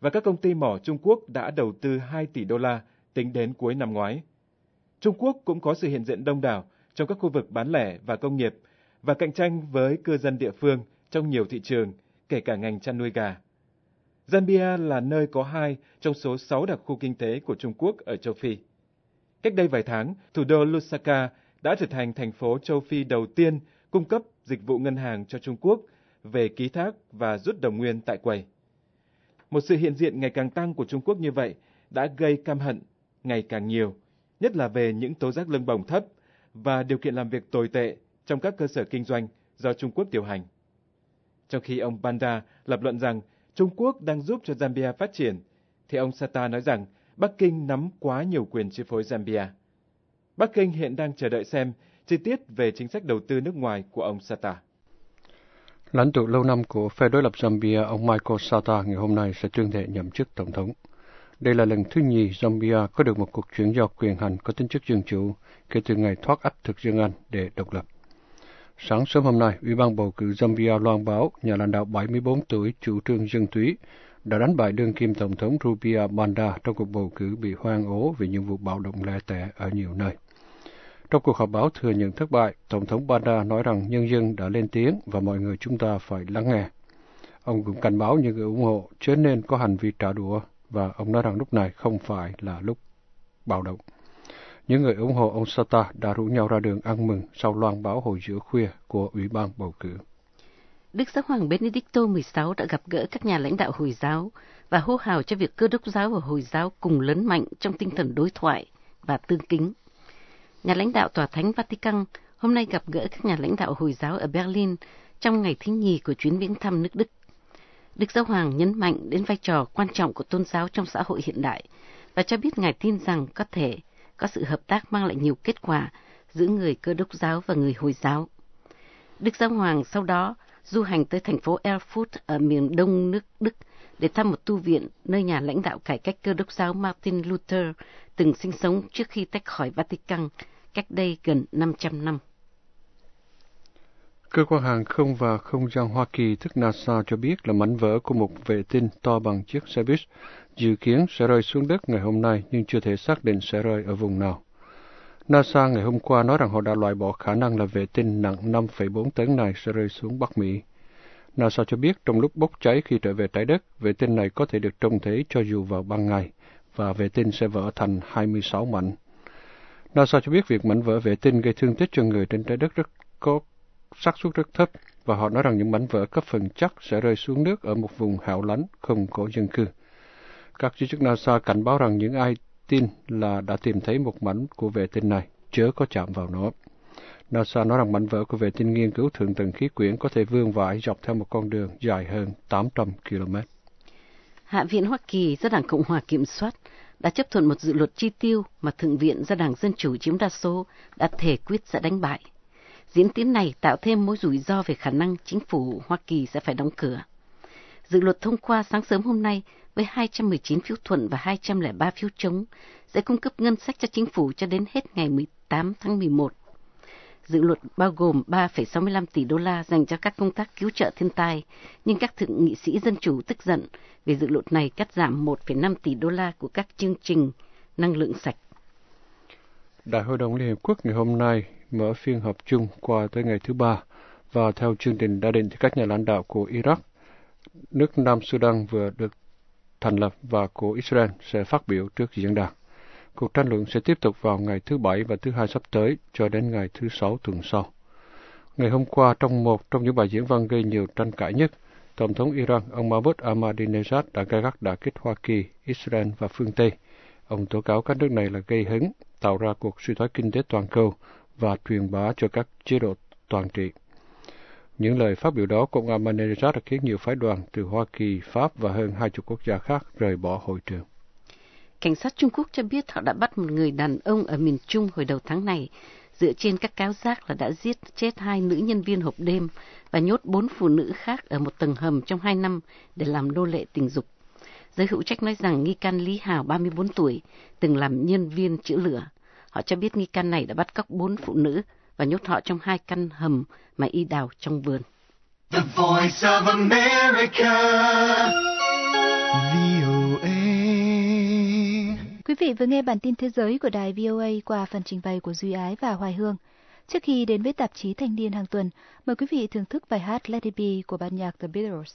và các công ty mỏ Trung Quốc đã đầu tư 2 tỷ đô la tính đến cuối năm ngoái. Trung Quốc cũng có sự hiện diện đông đảo trong các khu vực bán lẻ và công nghiệp và cạnh tranh với cư dân địa phương trong nhiều thị trường, kể cả ngành chăn nuôi gà. Zambia là nơi có hai trong số sáu đặc khu kinh tế của Trung Quốc ở châu Phi. Cách đây vài tháng, thủ đô Lusaka đã trở thành thành phố châu Phi đầu tiên cung cấp dịch vụ ngân hàng cho Trung Quốc về ký thác và rút đồng nguyên tại quầy. Một sự hiện diện ngày càng tăng của Trung Quốc như vậy đã gây căm hận ngày càng nhiều, nhất là về những tố giác lương bổng thấp và điều kiện làm việc tồi tệ trong các cơ sở kinh doanh do Trung Quốc điều hành. Trong khi ông Banda lập luận rằng Trung Quốc đang giúp cho Zambia phát triển, thì ông Sata nói rằng Bắc Kinh nắm quá nhiều quyền chi phối Zambia. Bắc Kinh hiện đang chờ đợi xem chi tiết về chính sách đầu tư nước ngoài của ông Sata. Lãnh tụ lâu năm của phe đối lập Zambia, ông Michael Sata ngày hôm nay sẽ tuyên thệ nhậm chức tổng thống. Đây là lần thứ nhì Zambia có được một cuộc chuyển giao quyền hành có tính chất dân chủ kể từ ngày thoát áp thực dân Anh để độc lập. Sáng sớm hôm nay, Ủy ban bầu cử Zambia loan báo nhà lãnh đạo 74 tuổi chủ trương dân túy đã đánh bại đương kim Tổng thống Rupia Banda trong cuộc bầu cử bị hoang ố vì những vụ bạo động lẻ tẻ ở nhiều nơi. Trong cuộc họp báo thừa nhận thất bại, Tổng thống Banda nói rằng nhân dân đã lên tiếng và mọi người chúng ta phải lắng nghe. Ông cũng cảnh báo những người ủng hộ chớ nên có hành vi trả đũa và ông nói rằng lúc này không phải là lúc bạo động. Những người ủng hộ ông Sata đã rủ nhau ra đường ăn mừng sau loan báo hồi giữa khuya của Ủy ban bầu cử. Đức Giáo hoàng Benedicto XVI đã gặp gỡ các nhà lãnh đạo Hồi giáo và hô hào cho việc cơ đốc giáo và Hồi giáo cùng lớn mạnh trong tinh thần đối thoại và tương kính. Nhà lãnh đạo Tòa Thánh Vatican hôm nay gặp gỡ các nhà lãnh đạo Hồi giáo ở Berlin trong ngày thứ nhì của chuyến viếng thăm nước Đức. Đức Giáo Hoàng nhấn mạnh đến vai trò quan trọng của tôn giáo trong xã hội hiện đại và cho biết Ngài tin rằng có thể có sự hợp tác mang lại nhiều kết quả giữa người cơ đốc giáo và người Hồi giáo. Đức Giáo Hoàng sau đó du hành tới thành phố Erfurt ở miền đông nước Đức để thăm một tu viện nơi nhà lãnh đạo cải cách cơ đốc giáo Martin Luther từng sinh sống trước khi tách khỏi Vatican cách đây gần 500 năm. Cơ quan hàng không và không gian Hoa Kỳ tức NASA cho biết là mảnh vỡ của một vệ tinh to bằng chiếc xe buýt dự kiến sẽ rơi xuống đất ngày hôm nay nhưng chưa thể xác định sẽ rơi ở vùng nào. NASA ngày hôm qua nói rằng họ đã loại bỏ khả năng là vệ tinh nặng 5,4 tấn này sẽ rơi xuống Bắc Mỹ. NASA cho biết trong lúc bốc cháy khi trở về trái đất, vệ tinh này có thể được trông thấy cho dù vào ban ngày, và vệ tinh sẽ vỡ thành 26 mảnh. NASA cho biết việc mảnh vỡ vệ tinh gây thương tích cho người trên trái đất rất có xác suất rất thấp, và họ nói rằng những mảnh vỡ có phần chắc sẽ rơi xuống nước ở một vùng hẻo lánh không có dân cư. Các giới chức NASA cảnh báo rằng những ai tin là đã tìm thấy một mảnh của vệ tinh này, chớ có chạm vào nó. NASA nói rằng mảnh vỡ của vệ tinh nghiên cứu thượng tầng khí quyển có thể vươn vãi dọc theo một con đường dài hơn 800 km. Hạ viện Hoa Kỳ do Đảng Cộng hòa kiểm soát đã chấp thuận một dự luật chi tiêu mà Thượng viện do Đảng Dân Chủ chiếm đa số đã thể quyết sẽ đánh bại. Diễn tiến này tạo thêm mối rủi ro về khả năng chính phủ Hoa Kỳ sẽ phải đóng cửa. Dự luật thông qua sáng sớm hôm nay với 219 phiếu thuận và 203 phiếu chống sẽ cung cấp ngân sách cho chính phủ cho đến hết ngày 18 tháng 11. Dự luật bao gồm 3,65 tỷ đô la dành cho các công tác cứu trợ thiên tai, nhưng các thượng nghị sĩ Dân Chủ tức giận vì dự luật này cắt giảm 1,5 tỷ đô la của các chương trình năng lượng sạch. Đại hội đồng Liên Hiệp Quốc ngày hôm nay mở phiên họp chung qua tới ngày thứ ba và theo chương trình đã định thì các nhà lãnh đạo của Iraq, nước Nam Sudan vừa được thành lập và của Israel sẽ phát biểu trước diễn đàn. Cuộc tranh luận sẽ tiếp tục vào ngày thứ Bảy và thứ Hai sắp tới cho đến ngày thứ Sáu tuần sau. Ngày hôm qua, trong một trong những bài diễn văn gây nhiều tranh cãi nhất, Tổng thống Iran ông Mahmoud Ahmadinejad đã gai gắt đả kích Hoa Kỳ, Israel và phương Tây. Ông tố cáo các nước này là gây hứng, tạo ra cuộc suy thoái kinh tế toàn cầu và truyền bá cho các chế độ toàn trị. Những lời phát biểu đó của ông Ahmadinejad đã khiến nhiều phái đoàn từ Hoa Kỳ, Pháp và hơn hai chục quốc gia khác rời bỏ hội trường. Cảnh sát Trung Quốc cho biết họ đã bắt một người đàn ông ở miền Trung hồi đầu tháng này, dựa trên các cáo giác là đã giết chết hai nữ nhân viên hộp đêm và nhốt bốn phụ nữ khác ở một tầng hầm trong hai năm để làm nô lệ tình dục. Giới hữu trách nói rằng nghi can Lý Hào, 34 tuổi, từng làm nhân viên chữa lửa. Họ cho biết nghi can này đã bắt cóc bốn phụ nữ và nhốt họ trong hai căn hầm mà y đào trong vườn. The voice of America. Quý vị vừa nghe bản tin thế giới của đài VOA qua phần trình bày của Duy Ái và Hoài Hương. Trước khi đến với tạp chí Thanh niên hàng tuần, mời quý vị thưởng thức bài hát Let It Be của ban nhạc The Beatles.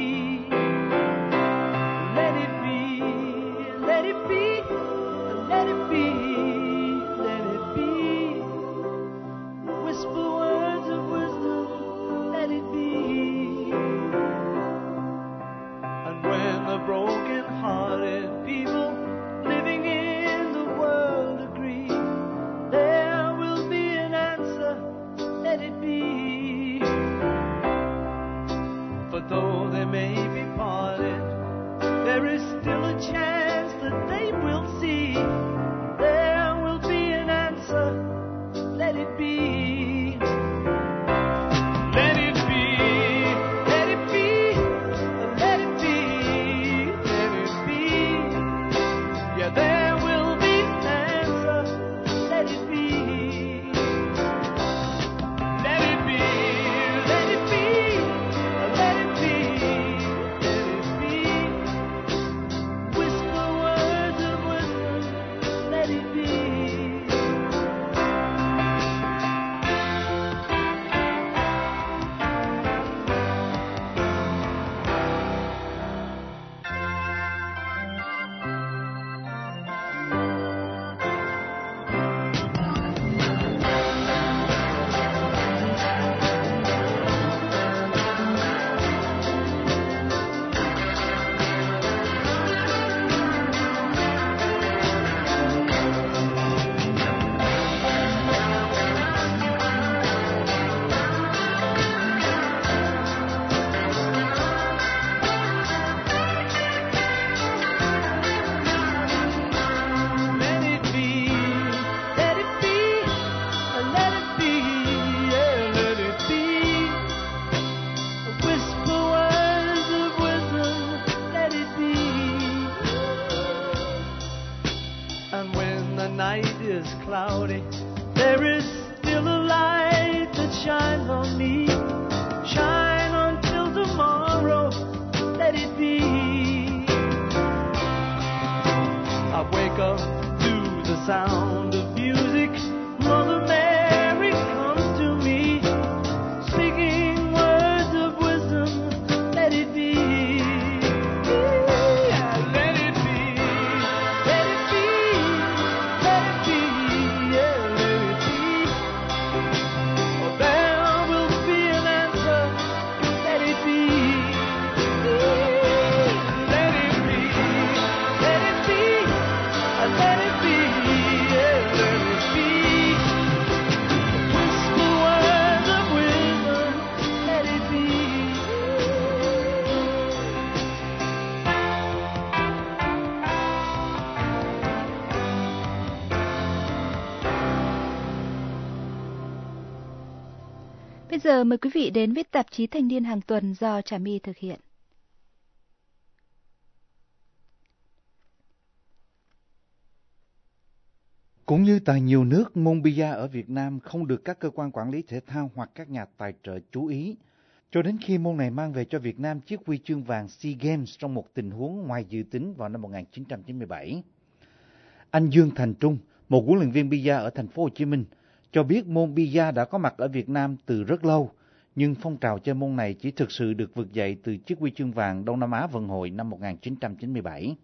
Giờ mời quý vị đến với tạp chí Thanh niên hàng tuần do Trà My thực hiện. Cũng như tại nhiều nước, môn bia ở Việt Nam không được các cơ quan quản lý thể thao hoặc các nhà tài trợ chú ý, cho đến khi môn này mang về cho Việt Nam chiếc huy chương vàng SEA Games trong một tình huống ngoài dự tính vào năm 1997. Anh Dương Thành Trung, một huấn luyện viên bia ở thành phố Hồ Chí Minh, cho biết môn bia đã có mặt ở Việt Nam từ rất lâu, nhưng phong trào chơi môn này chỉ thực sự được vực dậy từ chiếc huy chương vàng Đông Nam Á Vận hội năm 1997.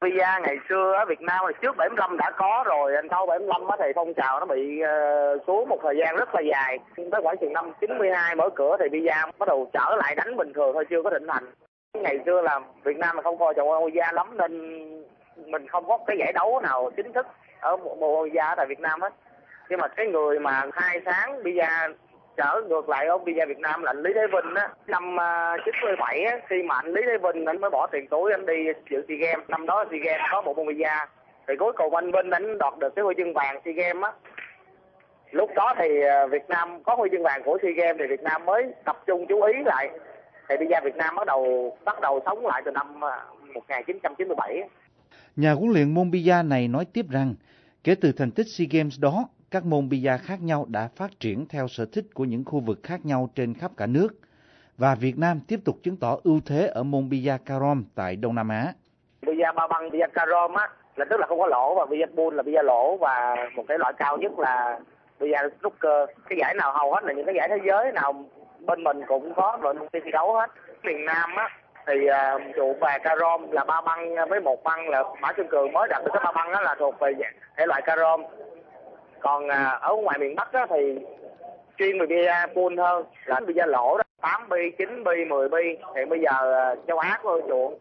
Bia ngày xưa ở Việt Nam hồi trước 75 đã có rồi, anh sau 75 thì phong trào nó bị uh, xuống một thời gian rất là dài. Tới khoảng chừng năm 92 mở cửa thì Bia bắt đầu trở lại đánh bình thường thôi, chưa có thịnh hành. Ngày xưa là Việt Nam mà không coi trọng Bia lắm nên mình không có cái giải đấu nào chính thức ở mùa Bia tại Việt Nam hết. Nhưng mà cái người mà hai sáng Bia trở ngược lại ông Bia Việt Nam là anh Lý Thế Vinh á. Năm à, chín mươi bảy á, khi mà anh Lý Thế Vinh anh mới bỏ tiền túi, anh đi dự SEA Games. Năm đó SEA Games có một môn bia. Thì cuối cùng anh Vinh đánh đoạt được cái huy chương vàng SEA Games á. Lúc đó thì à, Việt Nam có huy chương vàng của SEA Games thì Việt Nam mới tập trung chú ý lại. Thì bia Việt Nam bắt đầu bắt đầu sống lại từ năm à, 1997 Nhà huấn luyện môn bia này nói tiếp rằng, kể từ thành tích SEA Games đó các môn bia khác nhau đã phát triển theo sở thích của những khu vực khác nhau trên khắp cả nước, và Việt Nam tiếp tục chứng tỏ ưu thế ở môn bia carom tại Đông Nam Á. Bia ba băng, bia carom á, là tức là không có lỗ, và bia bull là bia lỗ, và một cái loại cao nhất là bia snooker. Cái giải nào hầu hết là những cái giải thế giới nào bên mình cũng có vận động thi đấu hết. Miền Nam á, thì ờ, uh, trụ về carom là ba băng với một băng là Mã Xuân Cường mới đạt được cái ba băng đó là thuộc về thể loại carom còn à, ở ngoài miền Bắc á, thì chuyên về bia full hơn là bia lỗ đó 8 bi 9 bi 10 bi. Thì bây giờ à, châu Á có chuộng.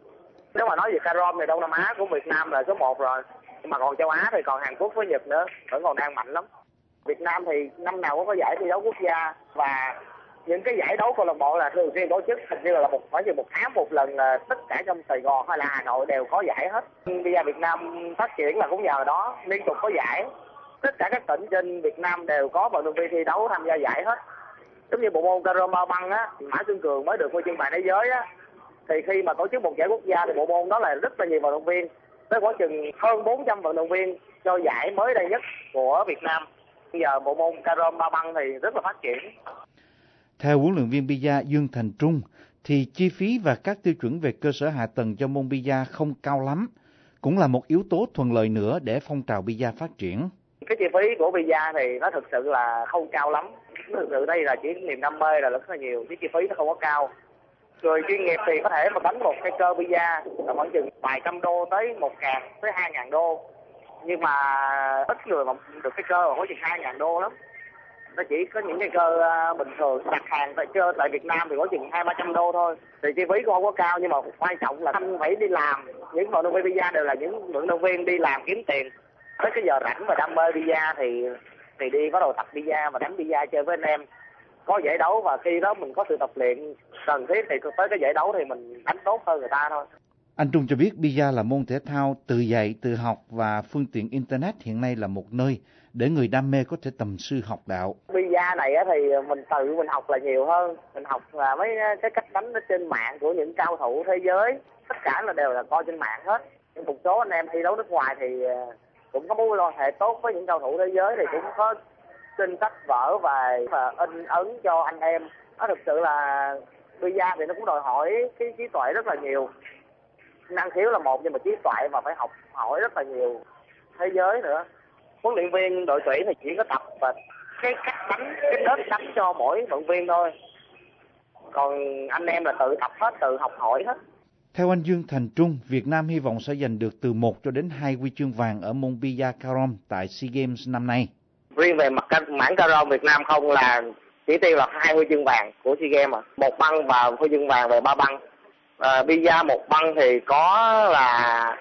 Nếu mà nói về carom thì Đông Nam Á của Việt Nam là số 1 rồi. Nhưng mà còn châu Á thì còn Hàn Quốc với Nhật nữa vẫn còn đang mạnh lắm. Việt Nam thì năm nào cũng có giải thi đấu quốc gia và những cái giải đấu câu lạc bộ là thường xuyên tổ chức. Hình như là một khoảng chừng một tháng một lần là tất cả trong Sài Gòn hay là Hà Nội đều có giải hết. Bây giờ Việt Nam phát triển là cũng nhờ đó liên tục có giải tất cả các tỉnh trên Việt Nam đều có vận động viên thi đấu tham gia giải hết. Giống như bộ môn carom bao băng á Mã Xuân Cường mới được huy chương vàng thế giới á. Thì khi mà tổ chức một giải quốc gia thì bộ môn đó là rất là nhiều vận động viên. Tới khoảng chừng hơn 400 vận động viên cho giải mới đây nhất của Việt Nam. Bây giờ bộ môn carom bao băng thì rất là phát triển. Theo huấn luyện viên bia Dương Thành Trung, thì chi phí và các tiêu chuẩn về cơ sở hạ tầng cho môn bia không cao lắm. Cũng là một yếu tố thuận lợi nữa để phong trào bia phát triển cái chi phí của visa thì nó thực sự là không cao lắm. Thực sự đây là chỉ niềm đam mê là rất là nhiều. Cái chi phí nó không có cao. Người chuyên nghiệp thì có thể mà đánh một cái cơ visa là khoảng chừng vài trăm đô tới một ngàn, tới hai ngàn đô. Nhưng mà ít người mà được cái cơ mà có chừng hai ngàn đô lắm. Nó chỉ có những cái cơ ờ, bình thường, đặt hàng tại chơi tại Việt Nam thì có chừng hai, ba trăm đô thôi. Thì chi phí cũng không có cao, nhưng mà quan trọng là anh phải đi làm. Những vận động viên visa đều là những vận động viên đi làm kiếm tiền tới cái giờ rảnh và đam mê bia thì thì đi bắt đầu tập bia và đánh bia chơi với anh em có giải đấu và khi đó mình có sự tập luyện cần thiết thì tới cái giải đấu thì mình đánh tốt hơn người ta thôi. Anh Trung cho biết bia là môn thể thao tự dạy, tự học và phương tiện internet hiện nay là một nơi để người đam mê có thể tầm sư học đạo. Bia này thì mình tự mình học là nhiều hơn, mình học là mấy cái cách đánh trên mạng của những cao thủ thế giới, tất cả là đều là coi trên mạng hết. Một số anh em thi đấu nước ngoài thì cũng có mối quan hệ tốt với những cầu thủ thế giới thì cũng có xin sách vở và, và in ấn cho anh em. Nó thực sự là bia thì nó cũng đòi hỏi cái trí tuệ rất là nhiều. Năng khiếu là một nhưng mà trí tuệ mà phải học hỏi rất là nhiều thế giới nữa. Huấn luyện viên đội tuyển thì chỉ có tập và cái cách đánh cái đớp đánh cho mỗi vận viên thôi. Còn anh em là tự tập hết tự học hỏi hết theo anh Dương Thành Trung, Việt Nam hy vọng sẽ giành được từ 1 cho đến 2 huy chương vàng ở môn bia carom tại SEA Games năm nay. Riêng về mặt mảng carom Việt Nam không là chỉ tiêu là hai huy chương vàng của SEA Games à. Một băng và huy chương vàng về ba băng. À, bia một băng thì có là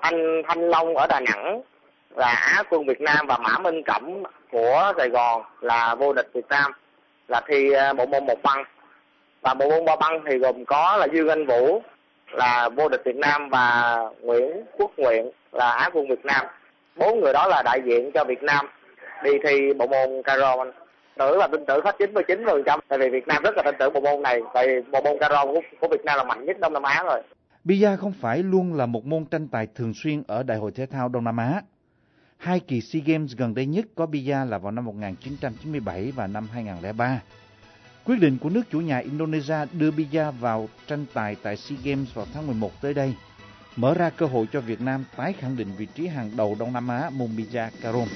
anh Thanh Long ở Đà Nẵng là Á quân Việt Nam và Mã Minh Cẩm của Sài Gòn là vô địch Việt Nam là thi ờ, bộ môn một băng và bộ môn ba băng thì gồm có là Dương Anh Vũ là vô địch Việt Nam và Nguyễn Quốc Nguyện là Á quân Việt Nam. Bốn người đó là đại diện cho Việt Nam đi thi bộ môn carom. nữ là tin tưởng hết 99 phần trăm tại vì Việt Nam rất là tin tưởng bộ môn này tại vì bộ môn caro của, của Việt Nam là mạnh nhất Đông Nam Á rồi Bia không phải luôn là một môn tranh tài thường xuyên ở Đại hội Thể thao Đông Nam Á. Hai kỳ SEA Games gần đây nhất có bia là vào năm 1997 và năm 2003. Quyết định của nước chủ nhà Indonesia đưa bia vào tranh tài tại SEA Games vào tháng 11 tới đây, mở ra cơ hội cho Việt Nam tái khẳng định vị trí hàng đầu Đông Nam Á môn bia carom.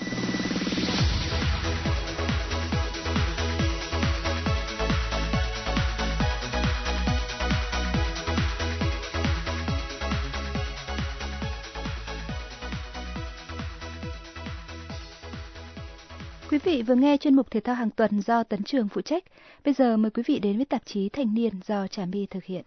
Quý vị vừa nghe chuyên mục thể thao hàng tuần do Tấn Trường phụ trách. Bây giờ mời quý vị đến với tạp chí Thanh niên do Trà My thực hiện.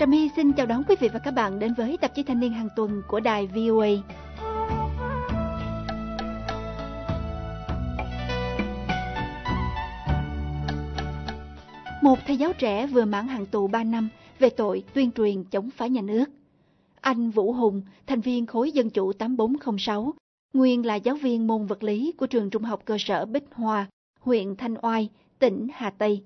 Trà My xin chào đón quý vị và các bạn đến với tạp chí Thanh niên hàng tuần của đài VOA. Một thầy giáo trẻ vừa mãn hạn tù 3 năm về tội tuyên truyền chống phá nhà nước. Anh Vũ Hùng, thành viên khối dân chủ 8406, nguyên là giáo viên môn vật lý của trường trung học cơ sở Bích Hòa, huyện Thanh Oai, tỉnh Hà Tây.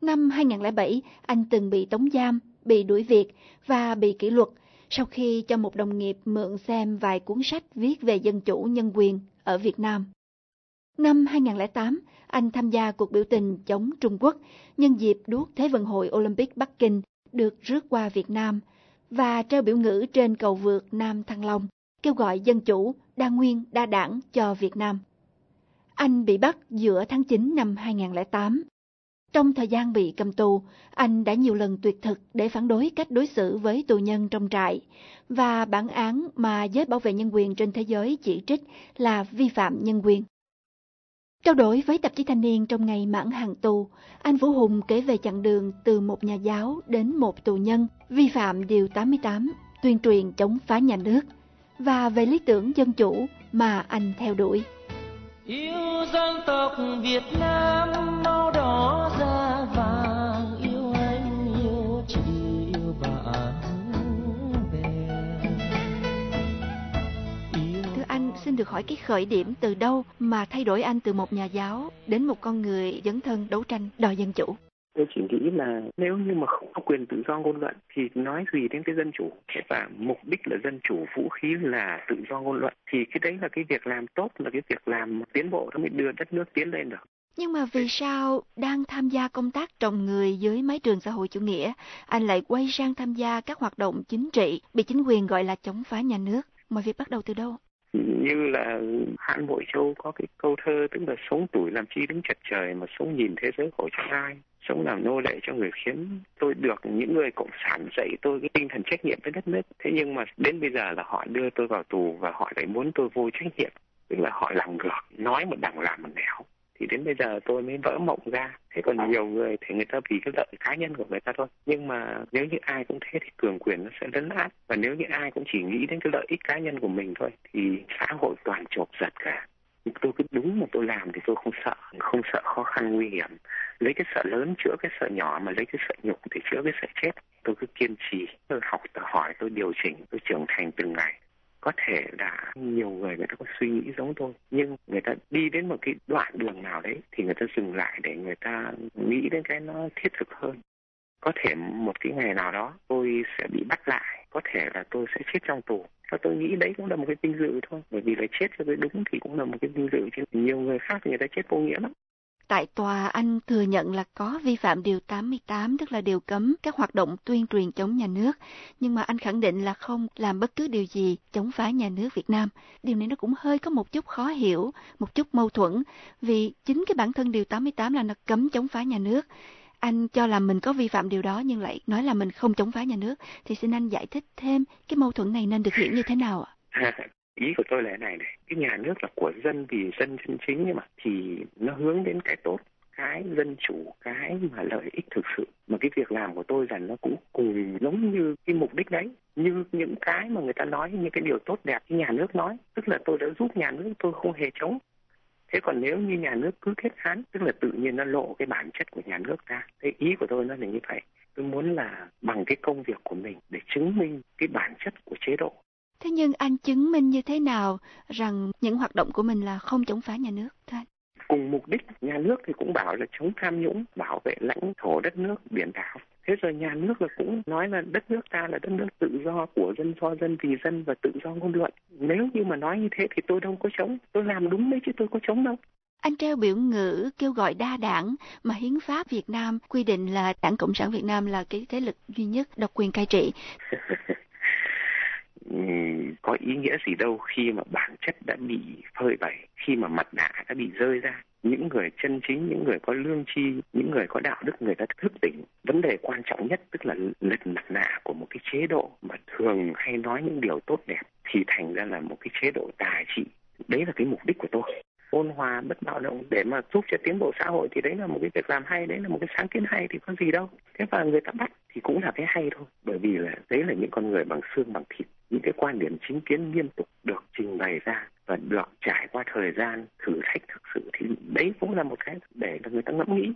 Năm 2007, anh từng bị tống giam, bị đuổi việc và bị kỷ luật sau khi cho một đồng nghiệp mượn xem vài cuốn sách viết về dân chủ nhân quyền ở Việt Nam. Năm 2008, anh tham gia cuộc biểu tình chống Trung Quốc nhân dịp đuốc Thế vận hội Olympic Bắc Kinh được rước qua Việt Nam và treo biểu ngữ trên cầu vượt Nam Thăng Long, kêu gọi dân chủ, đa nguyên, đa đảng cho Việt Nam. Anh bị bắt giữa tháng 9 năm 2008. Trong thời gian bị cầm tù, anh đã nhiều lần tuyệt thực để phản đối cách đối xử với tù nhân trong trại và bản án mà giới bảo vệ nhân quyền trên thế giới chỉ trích là vi phạm nhân quyền. Trao đổi với tạp chí Thanh niên trong ngày mãn hàng tù, anh Vũ Hùng kể về chặng đường từ một nhà giáo đến một tù nhân vi phạm Điều 88, tuyên truyền chống phá nhà nước, và về lý tưởng dân chủ mà anh theo đuổi. Yêu dân tộc Việt Nam màu được hỏi cái khởi điểm từ đâu mà thay đổi anh từ một nhà giáo đến một con người dấn thân đấu tranh đòi dân chủ? tôi chỉ nghĩ là nếu như mà không có quyền tự do ngôn luận thì nói gì đến cái dân chủ và mục đích là dân chủ vũ khí là tự do ngôn luận thì cái đấy là cái việc làm tốt là cái việc làm tiến bộ nó mới đưa đất nước tiến lên được Nhưng mà vì sao đang tham gia công tác trồng người dưới mái trường xã hội chủ nghĩa, anh lại quay sang tham gia các hoạt động chính trị bị chính quyền gọi là chống phá nhà nước? Mọi việc bắt đầu từ đâu? Ừ. như là Hãn Bội Châu có cái câu thơ tức là sống tuổi làm chi đứng chật trời mà sống nhìn thế giới khổ cho ai. Sống làm nô lệ cho người khiến tôi được những người cộng sản dạy tôi cái tinh thần trách nhiệm với đất nước. Thế nhưng mà đến bây giờ là họ đưa tôi vào tù và họ lại muốn tôi vô trách nhiệm. Tức là họ làm ngược, nói một đằng làm một nẻo thì đến bây giờ tôi mới vỡ mộng ra. Thế còn nhiều người thì người ta vì cái lợi cá nhân của người ta thôi. Nhưng mà nếu như ai cũng thế thì cường quyền nó sẽ lấn át. Và nếu như ai cũng chỉ nghĩ đến cái lợi ích cá nhân của mình thôi, thì xã hội toàn chộp giật cả. Tôi cứ đúng mà tôi làm thì tôi không sợ. Không sợ khó khăn, nguy hiểm. Lấy cái sợ lớn chữa cái sợ nhỏ mà lấy cái sợ nhục thì chữa cái sợ chết. Tôi cứ kiên trì, tôi học, tôi hỏi, tôi điều chỉnh, tôi trưởng thành từng ngày có thể là nhiều người người ta có suy nghĩ giống tôi, nhưng người ta đi đến một cái đoạn đường nào đấy thì người ta dừng lại để người ta nghĩ đến cái nó thiết thực hơn. Có thể một cái ngày nào đó tôi sẽ bị bắt lại, có thể là tôi sẽ chết trong tù. Và tôi nghĩ đấy cũng là một cái vinh dự thôi, bởi vì là chết cho tôi đúng thì cũng là một cái vinh dự chứ. Nhiều người khác thì người ta chết vô nghĩa lắm. Tại tòa anh thừa nhận là có vi phạm điều 88 tức là điều cấm các hoạt động tuyên truyền chống nhà nước, nhưng mà anh khẳng định là không làm bất cứ điều gì chống phá nhà nước Việt Nam. Điều này nó cũng hơi có một chút khó hiểu, một chút mâu thuẫn, vì chính cái bản thân điều 88 là nó cấm chống phá nhà nước. Anh cho là mình có vi phạm điều đó nhưng lại nói là mình không chống phá nhà nước, thì xin anh giải thích thêm cái mâu thuẫn này nên được hiểu như thế nào ạ? ý của tôi là thế này này, cái nhà nước là của dân vì dân chân chính nhưng mà, thì nó hướng đến cái tốt, cái dân chủ, cái mà lợi ích thực sự. Mà cái việc làm của tôi rằng nó cũng cùng giống như cái mục đích đấy, như những cái mà người ta nói những cái điều tốt đẹp như nhà nước nói. Tức là tôi đã giúp nhà nước, tôi không hề chống. Thế còn nếu như nhà nước cứ kết án, tức là tự nhiên nó lộ cái bản chất của nhà nước ra. Thế ý của tôi nó là như vậy. Tôi muốn là bằng cái công việc của mình để chứng minh cái bản chất của chế độ. Thế nhưng anh chứng minh như thế nào rằng những hoạt động của mình là không chống phá nhà nước thưa anh? cùng mục đích nhà nước thì cũng bảo là chống tham nhũng bảo vệ lãnh thổ đất nước biển đảo thế rồi nhà nước là cũng nói là đất nước ta là đất nước tự do của dân do dân vì dân và tự do ngôn luận nếu như mà nói như thế thì tôi đâu có chống tôi làm đúng đấy chứ tôi có chống đâu Anh treo biểu ngữ kêu gọi đa đảng mà hiến pháp Việt Nam quy định là Đảng Cộng sản Việt Nam là cái thế lực duy nhất độc quyền cai trị. Ừ, có ý nghĩa gì đâu khi mà bản chất đã bị phơi bày, khi mà mặt nạ đã bị rơi ra. Những người chân chính, những người có lương tri, những người có đạo đức, người ta thức tỉnh. Vấn đề quan trọng nhất, tức là lật mặt nạ của một cái chế độ mà thường hay nói những điều tốt đẹp, thì thành ra là một cái chế độ tà trị. Đấy là cái mục đích của tôi ôn hòa bất bạo động để mà giúp cho tiến bộ xã hội thì đấy là một cái việc làm hay đấy là một cái sáng kiến hay thì có gì đâu thế và người ta bắt thì cũng là cái hay thôi bởi vì là đấy là những con người bằng xương bằng thịt những cái quan điểm chính kiến nghiêm túc được trình bày ra và được trải qua thời gian thử thách thực sự thì đấy cũng là một cái để cho người ta ngẫm nghĩ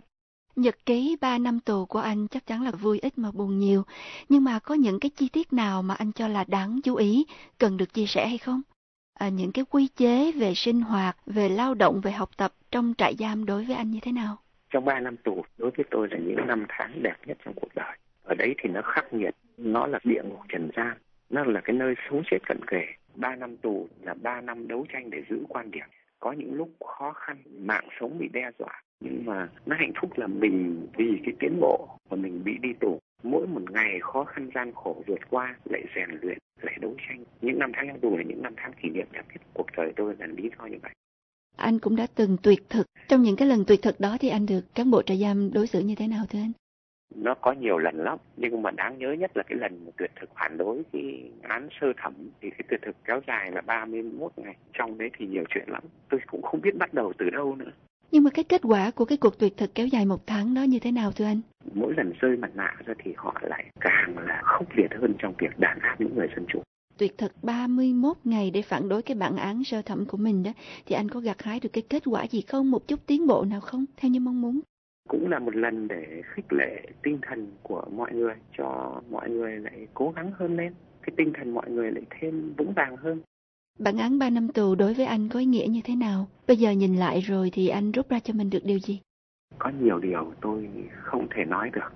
Nhật ký 3 năm tù của anh chắc chắn là vui ít mà buồn nhiều. Nhưng mà có những cái chi tiết nào mà anh cho là đáng chú ý, cần được chia sẻ hay không? À, những cái quy chế về sinh hoạt, về lao động, về học tập trong trại giam đối với anh như thế nào? trong ba năm tù đối với tôi là những năm tháng đẹp nhất trong cuộc đời. Ở đấy thì nó khắc nghiệt nó là địa ngục trần gian nó là cái nơi sống chết cận kề. Ba năm tù là ba năm đấu tranh để giữ quan điểm. Có những lúc khó khăn mạng sống bị đe dọa nhưng mà nó hạnh phúc là mình vì cái tiến bộ mà mình bị đi tù mỗi một ngày khó khăn gian khổ vượt qua lại rèn luyện lại đấu tranh. Những năm tháng tù là những năm tháng kỷ niệm đẹp nhất cuộc đời tôi là lý do như vậy. Anh cũng đã từng tuyệt thực. Trong những cái lần tuyệt thực đó thì anh được cán bộ trại giam đối xử như thế nào thưa anh? nó có nhiều lần lắm nhưng mà đáng nhớ nhất là cái lần tuyệt thực phản đối cái án sơ thẩm thì cái tuyệt thực kéo dài là 31 ngày. Trong đấy thì nhiều chuyện lắm. Tôi cũng không biết bắt đầu từ đâu nữa Nhưng mà cái kết quả của cái cuộc tuyệt thực kéo dài một tháng đó như thế nào thưa anh? mỗi lần rơi mặt nạ ra thì họ lại càng là khốc liệt hơn trong việc đàn áp những người dân chủ Tuyệt thực 31 ngày để phản đối cái bản án sơ thẩm của mình đó thì anh có gặt hái được cái kết quả gì không? Một chút tiến bộ nào không? Theo như mong muốn. cũng là một lần để khích lệ tinh thần của mọi người cho mọi người lại cố gắng hơn lên cái tinh thần mọi người lại thêm vững vàng hơn Bản án 3 năm tù đối với anh có ý nghĩa như thế nào? Bây giờ nhìn lại rồi thì anh rút ra cho mình được điều gì? có nhiều điều tôi không thể nói được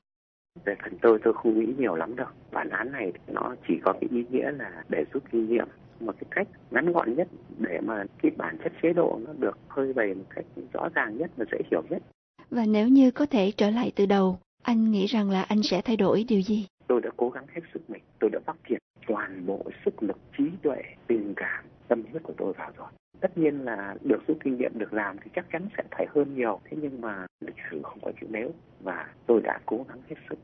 về phần tôi tôi không nghĩ nhiều lắm đâu bản án này nó chỉ có cái ý nghĩa là để rút kinh nghiệm một cái cách ngắn gọn nhất để mà cái bản chất chế độ nó được phơi bày một cách rõ ràng nhất và dễ hiểu nhất Và nếu như có thể trở lại từ đầu, anh nghĩ rằng là anh sẽ thay đổi điều gì? Tôi đã cố gắng hết sức mình. Tôi đã bắt kiệt toàn bộ sức lực trí tuệ tình cảm tâm huyết của tôi vào rồi. Tất nhiên là được rút kinh nghiệm được làm thì chắc chắn sẽ phải hơn nhiều. Thế nhưng mà lịch sử không có chữ nếu và tôi đã cố gắng hết sức.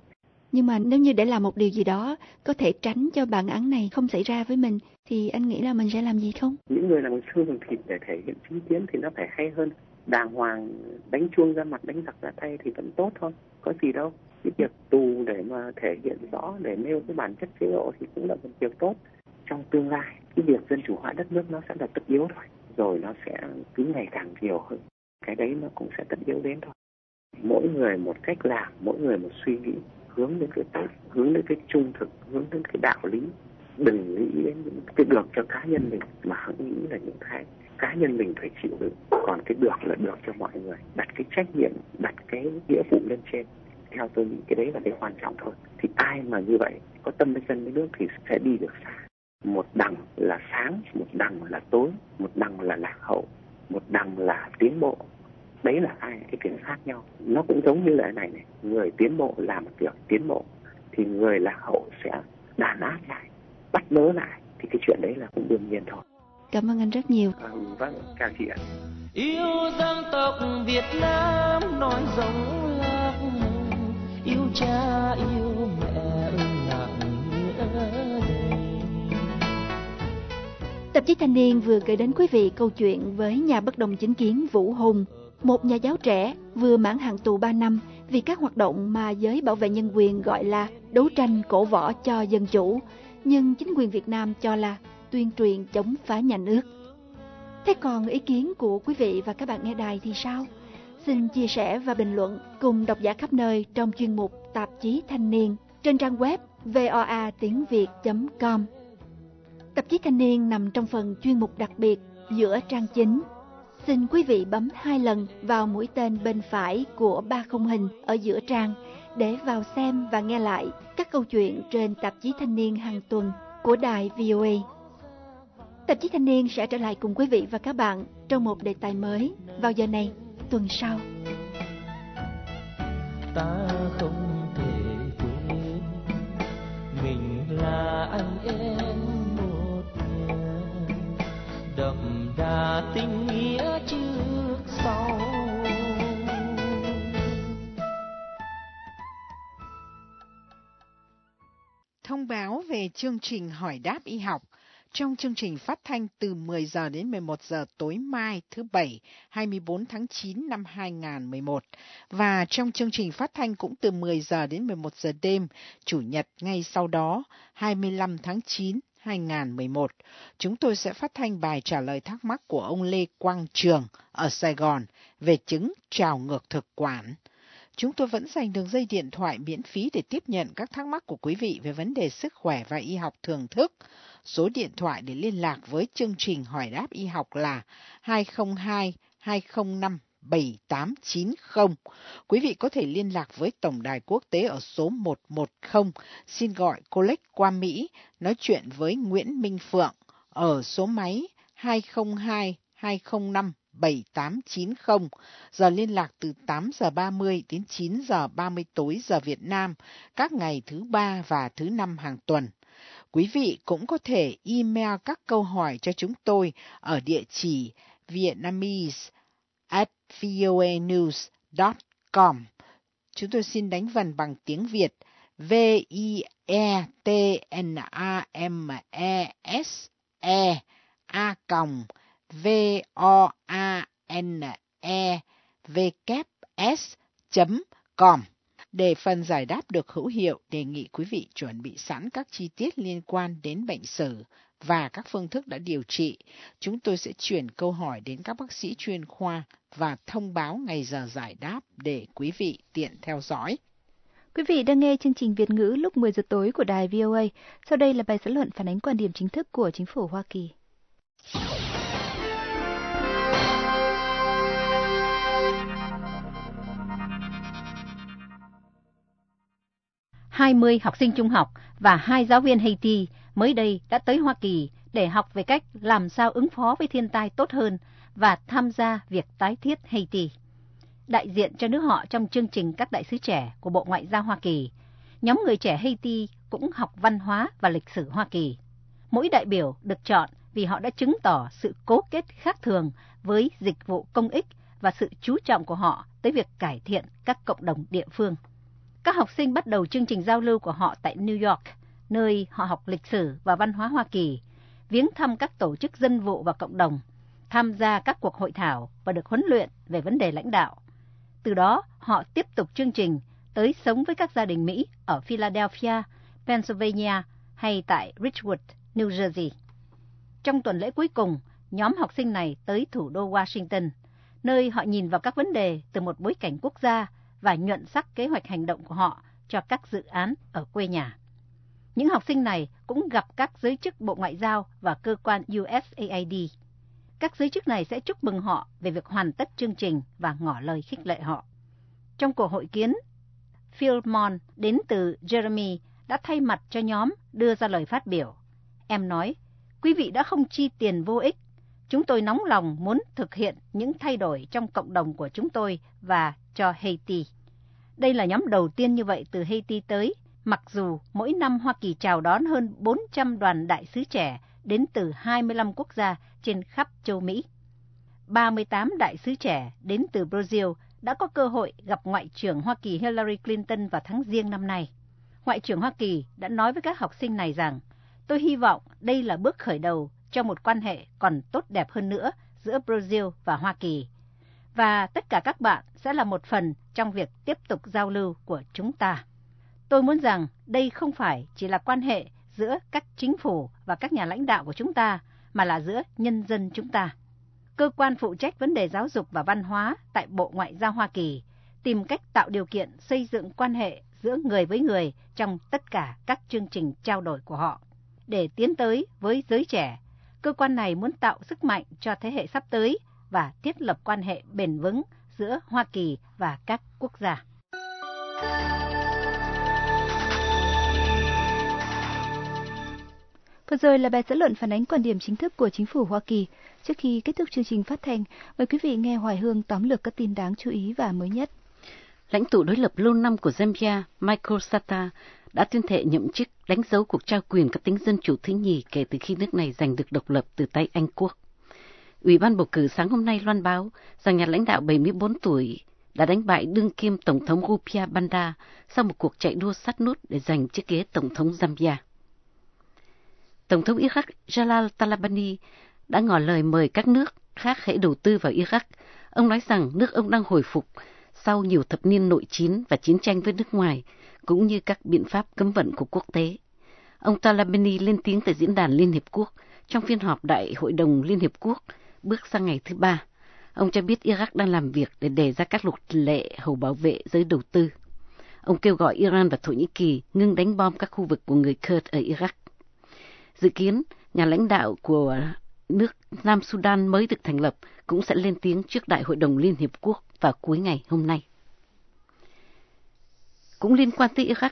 Nhưng mà nếu như để làm một điều gì đó có thể tránh cho bản án này không xảy ra với mình thì anh nghĩ là mình sẽ làm gì không? những người làm xương thịt để thể hiện chính kiến thì nó phải hay hơn đàng hoàng, đánh chuông ra mặt, đánh giặc ra tay thì vẫn tốt thôi. Có gì đâu. Cái việc tù để mà thể hiện rõ, để nêu cái bản chất chế độ thì cũng là một việc tốt. Trong tương lai, cái việc dân chủ hóa đất nước nó sẽ là tất yếu thôi. Rồi nó sẽ cứ ngày càng nhiều hơn. Cái đấy nó cũng sẽ tất yếu đến thôi. Mỗi người một cách làm, mỗi người một suy nghĩ, hướng đến cái tốt, hướng đến cái trung thực, hướng đến cái đạo lý. Đừng nghĩ đến những cái được cho cá nhân mình mà hãy nghĩ là những cái cá nhân mình phải chịu đựng. Còn cái được là được cho mọi người. Đặt cái trách nhiệm, đặt cái nghĩa vụ lên trên. Theo tôi nghĩ cái đấy là cái quan trọng thôi. Thì ai mà như vậy, có tâm với dân với nước thì sẽ đi được xa. Một đằng là sáng, một đằng là tối, một đằng là lạc hậu, một đằng là tiến bộ. Đấy là hai cái chuyện khác nhau. Nó cũng giống như là này này. Người tiến bộ làm việc tiến bộ, thì người lạc hậu sẽ đàn áp lại, bắt bớ lại. Thì cái chuyện đấy là cũng đương nhiên thôi. Cảm ơn anh rất nhiều. à, vâng chào chị ạ. Yêu dân tộc Việt Nam nói giống lạc Yêu cha yêu mẹ ơn nặng nghĩa Tạp chí Thanh niên vừa gửi đến quý vị câu chuyện với nhà bất đồng chính kiến Vũ Hùng, một nhà giáo trẻ vừa mãn hạn tù 3 năm vì các hoạt động mà giới bảo vệ nhân quyền gọi là đấu tranh cổ võ cho dân chủ, nhưng chính quyền Việt Nam cho là tuyên truyền chống phá nhà nước. Thế còn ý kiến của quý vị và các bạn nghe đài thì sao? Xin chia sẻ và bình luận cùng độc giả khắp nơi trong chuyên mục Tạp chí Thanh niên trên trang web voa tiếng việt.com. Tạp chí Thanh niên nằm trong phần chuyên mục đặc biệt giữa trang chính. Xin quý vị bấm hai lần vào mũi tên bên phải của ba khung hình ở giữa trang để vào xem và nghe lại các câu chuyện trên tạp chí Thanh niên hàng tuần của đài VOA. Tạp chí Thanh niên sẽ trở lại cùng quý vị và các bạn trong một đề tài mới vào giờ này tuần sau. Ta không thể quên mình là anh em một nhà đậm đà tình nghĩa trước sau Thông báo về chương trình hỏi đáp y học trong chương trình phát thanh từ 10 giờ đến 11 giờ tối mai thứ Bảy 24 tháng 9 năm 2011 và trong chương trình phát thanh cũng từ 10 giờ đến 11 giờ đêm, Chủ nhật ngay sau đó 25 tháng 9 2011. Chúng tôi sẽ phát thanh bài trả lời thắc mắc của ông Lê Quang Trường ở Sài Gòn về chứng trào ngược thực quản. Chúng tôi vẫn dành đường dây điện thoại miễn phí để tiếp nhận các thắc mắc của quý vị về vấn đề sức khỏe và y học thường thức. Số điện thoại để liên lạc với chương trình hỏi đáp y học là 202 205 7890. Quý vị có thể liên lạc với Tổng đài quốc tế ở số 110. Xin gọi Collect qua Mỹ, nói chuyện với Nguyễn Minh Phượng ở số máy 202 205 7890, giờ liên lạc từ 8 giờ 30 đến 9 giờ 30 tối giờ Việt Nam, các ngày thứ ba và thứ năm hàng tuần. Quý vị cũng có thể email các câu hỏi cho chúng tôi ở địa chỉ vietnamese at voanews.com. Chúng tôi xin đánh vần bằng tiếng Việt V-I-E-T-N-A-M-E-S-E A còng V-O-A-N-E-V-S.com. Để phần giải đáp được hữu hiệu, đề nghị quý vị chuẩn bị sẵn các chi tiết liên quan đến bệnh sử và các phương thức đã điều trị. Chúng tôi sẽ chuyển câu hỏi đến các bác sĩ chuyên khoa và thông báo ngày giờ giải đáp để quý vị tiện theo dõi. Quý vị đang nghe chương trình Việt ngữ lúc 10 giờ tối của đài VOA. Sau đây là bài xã luận phản ánh quan điểm chính thức của chính phủ Hoa Kỳ. 20 học sinh trung học và hai giáo viên Haiti mới đây đã tới Hoa Kỳ để học về cách làm sao ứng phó với thiên tai tốt hơn và tham gia việc tái thiết Haiti. Đại diện cho nước họ trong chương trình các đại sứ trẻ của Bộ Ngoại giao Hoa Kỳ, nhóm người trẻ Haiti cũng học văn hóa và lịch sử Hoa Kỳ. Mỗi đại biểu được chọn vì họ đã chứng tỏ sự cố kết khác thường với dịch vụ công ích và sự chú trọng của họ tới việc cải thiện các cộng đồng địa phương. Các học sinh bắt đầu chương trình giao lưu của họ tại New York, nơi họ học lịch sử và văn hóa Hoa Kỳ, viếng thăm các tổ chức dân vụ và cộng đồng, tham gia các cuộc hội thảo và được huấn luyện về vấn đề lãnh đạo. Từ đó, họ tiếp tục chương trình tới sống với các gia đình Mỹ ở Philadelphia, Pennsylvania hay tại Richwood, New Jersey. Trong tuần lễ cuối cùng, nhóm học sinh này tới thủ đô Washington, nơi họ nhìn vào các vấn đề từ một bối cảnh quốc gia và nhuận sắc kế hoạch hành động của họ cho các dự án ở quê nhà. Những học sinh này cũng gặp các giới chức Bộ Ngoại giao và cơ quan USAID. Các giới chức này sẽ chúc mừng họ về việc hoàn tất chương trình và ngỏ lời khích lệ họ. Trong cuộc hội kiến, Phil Mon đến từ Jeremy đã thay mặt cho nhóm đưa ra lời phát biểu. Em nói, quý vị đã không chi tiền vô ích. Chúng tôi nóng lòng muốn thực hiện những thay đổi trong cộng đồng của chúng tôi và cho Haiti. Đây là nhóm đầu tiên như vậy từ Haiti tới, mặc dù mỗi năm Hoa Kỳ chào đón hơn 400 đoàn đại sứ trẻ đến từ 25 quốc gia trên khắp châu Mỹ. 38 đại sứ trẻ đến từ Brazil đã có cơ hội gặp Ngoại trưởng Hoa Kỳ Hillary Clinton vào tháng riêng năm nay. Ngoại trưởng Hoa Kỳ đã nói với các học sinh này rằng, tôi hy vọng đây là bước khởi đầu cho một quan hệ còn tốt đẹp hơn nữa giữa Brazil và Hoa Kỳ và tất cả các bạn sẽ là một phần trong việc tiếp tục giao lưu của chúng ta. Tôi muốn rằng đây không phải chỉ là quan hệ giữa các chính phủ và các nhà lãnh đạo của chúng ta, mà là giữa nhân dân chúng ta. cơ quan phụ trách vấn đề giáo dục và văn hóa tại Bộ Ngoại giao Hoa Kỳ, tìm cách tạo điều kiện xây dựng quan hệ giữa người với người trong tất cả các chương trình trao đổi của họ. Để tiến tới với giới trẻ, cơ quan này muốn tạo sức mạnh cho thế hệ sắp tới và thiết lập quan hệ bền vững giữa Hoa Kỳ và các quốc gia. Vừa rồi là bài dẫn luận phản ánh quan điểm chính thức của chính phủ Hoa Kỳ. Trước khi kết thúc chương trình phát thanh, mời quý vị nghe Hoài Hương tóm lược các tin đáng chú ý và mới nhất. Lãnh tụ đối lập lâu năm của Zambia, Michael Sata, đã tuyên thệ nhậm chức đánh dấu cuộc trao quyền các tính dân chủ thứ nhì kể từ khi nước này giành được độc lập từ tay Anh quốc. Ủy ban bầu cử sáng hôm nay loan báo rằng nhà lãnh đạo 74 tuổi đã đánh bại đương kim Tổng thống Rupia Banda sau một cuộc chạy đua sát nút để giành chiếc ghế Tổng thống Zambia. Tổng thống Iraq Jalal Talabani đã ngỏ lời mời các nước khác hãy đầu tư vào Iraq. Ông nói rằng nước ông đang hồi phục sau nhiều thập niên nội chiến và chiến tranh với nước ngoài, cũng như các biện pháp cấm vận của quốc tế. Ông Talabani lên tiếng tại Diễn đàn Liên Hiệp Quốc trong phiên họp Đại hội đồng Liên Hiệp Quốc bước sang ngày thứ ba. Ông cho biết Iraq đang làm việc để đề ra các luật lệ hầu bảo vệ giới đầu tư. Ông kêu gọi Iran và Thổ Nhĩ Kỳ ngưng đánh bom các khu vực của người Kurd ở Iraq. Dự kiến, nhà lãnh đạo của nước Nam Sudan mới được thành lập cũng sẽ lên tiếng trước Đại hội đồng Liên Hiệp Quốc vào cuối ngày hôm nay. Cũng liên quan tới Iraq,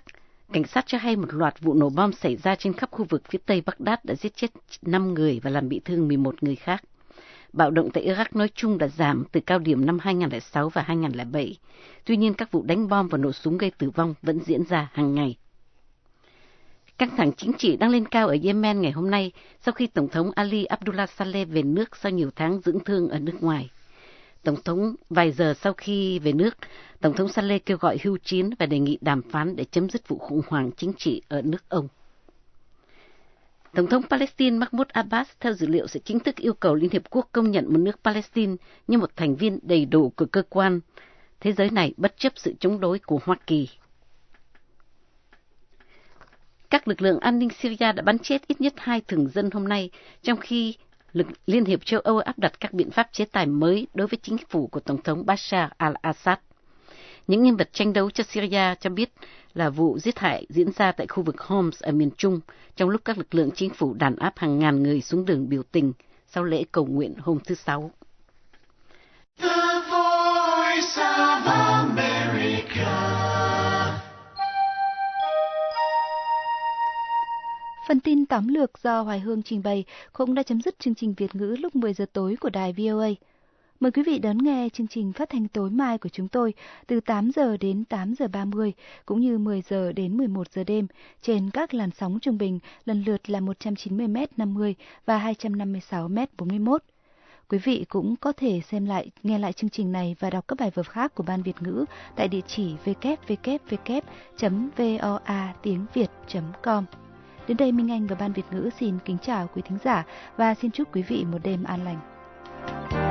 cảnh sát cho hay một loạt vụ nổ bom xảy ra trên khắp khu vực phía tây Baghdad đã giết chết 5 người và làm bị thương 11 người khác. Bạo động tại Iraq nói chung đã giảm từ cao điểm năm 2006 và 2007. Tuy nhiên các vụ đánh bom và nổ súng gây tử vong vẫn diễn ra hàng ngày. Căng thẳng chính trị đang lên cao ở Yemen ngày hôm nay sau khi Tổng thống Ali Abdullah Saleh về nước sau nhiều tháng dưỡng thương ở nước ngoài. Tổng thống vài giờ sau khi về nước, Tổng thống Saleh kêu gọi hưu chiến và đề nghị đàm phán để chấm dứt vụ khủng hoảng chính trị ở nước ông. Tổng thống Palestine Mahmoud Abbas theo dữ liệu sẽ chính thức yêu cầu Liên Hiệp Quốc công nhận một nước Palestine như một thành viên đầy đủ của cơ quan thế giới này bất chấp sự chống đối của Hoa Kỳ. Các lực lượng an ninh Syria đã bắn chết ít nhất hai thường dân hôm nay, trong khi lực Liên hiệp châu Âu áp đặt các biện pháp chế tài mới đối với chính phủ của Tổng thống Bashar al-Assad. Những nhân vật tranh đấu cho Syria cho biết là vụ giết hại diễn ra tại khu vực Homs ở miền Trung, trong lúc các lực lượng chính phủ đàn áp hàng ngàn người xuống đường biểu tình sau lễ cầu nguyện hôm thứ Sáu. The voice of America. Phần tin tóm lược do Hoài Hương trình bày cũng đã chấm dứt chương trình Việt ngữ lúc 10 giờ tối của đài VOA. Mời quý vị đón nghe chương trình phát thanh tối mai của chúng tôi từ 8 giờ đến 8 giờ 30 cũng như 10 giờ đến 11 giờ đêm trên các làn sóng trung bình lần lượt là 190m 50 và 256m 41. Quý vị cũng có thể xem lại, nghe lại chương trình này và đọc các bài vở khác của Ban Việt ngữ tại địa chỉ www.voa tiếng Việt.com. Đến đây Minh Anh và Ban Việt ngữ xin kính chào quý thính giả và xin chúc quý vị một đêm an lành.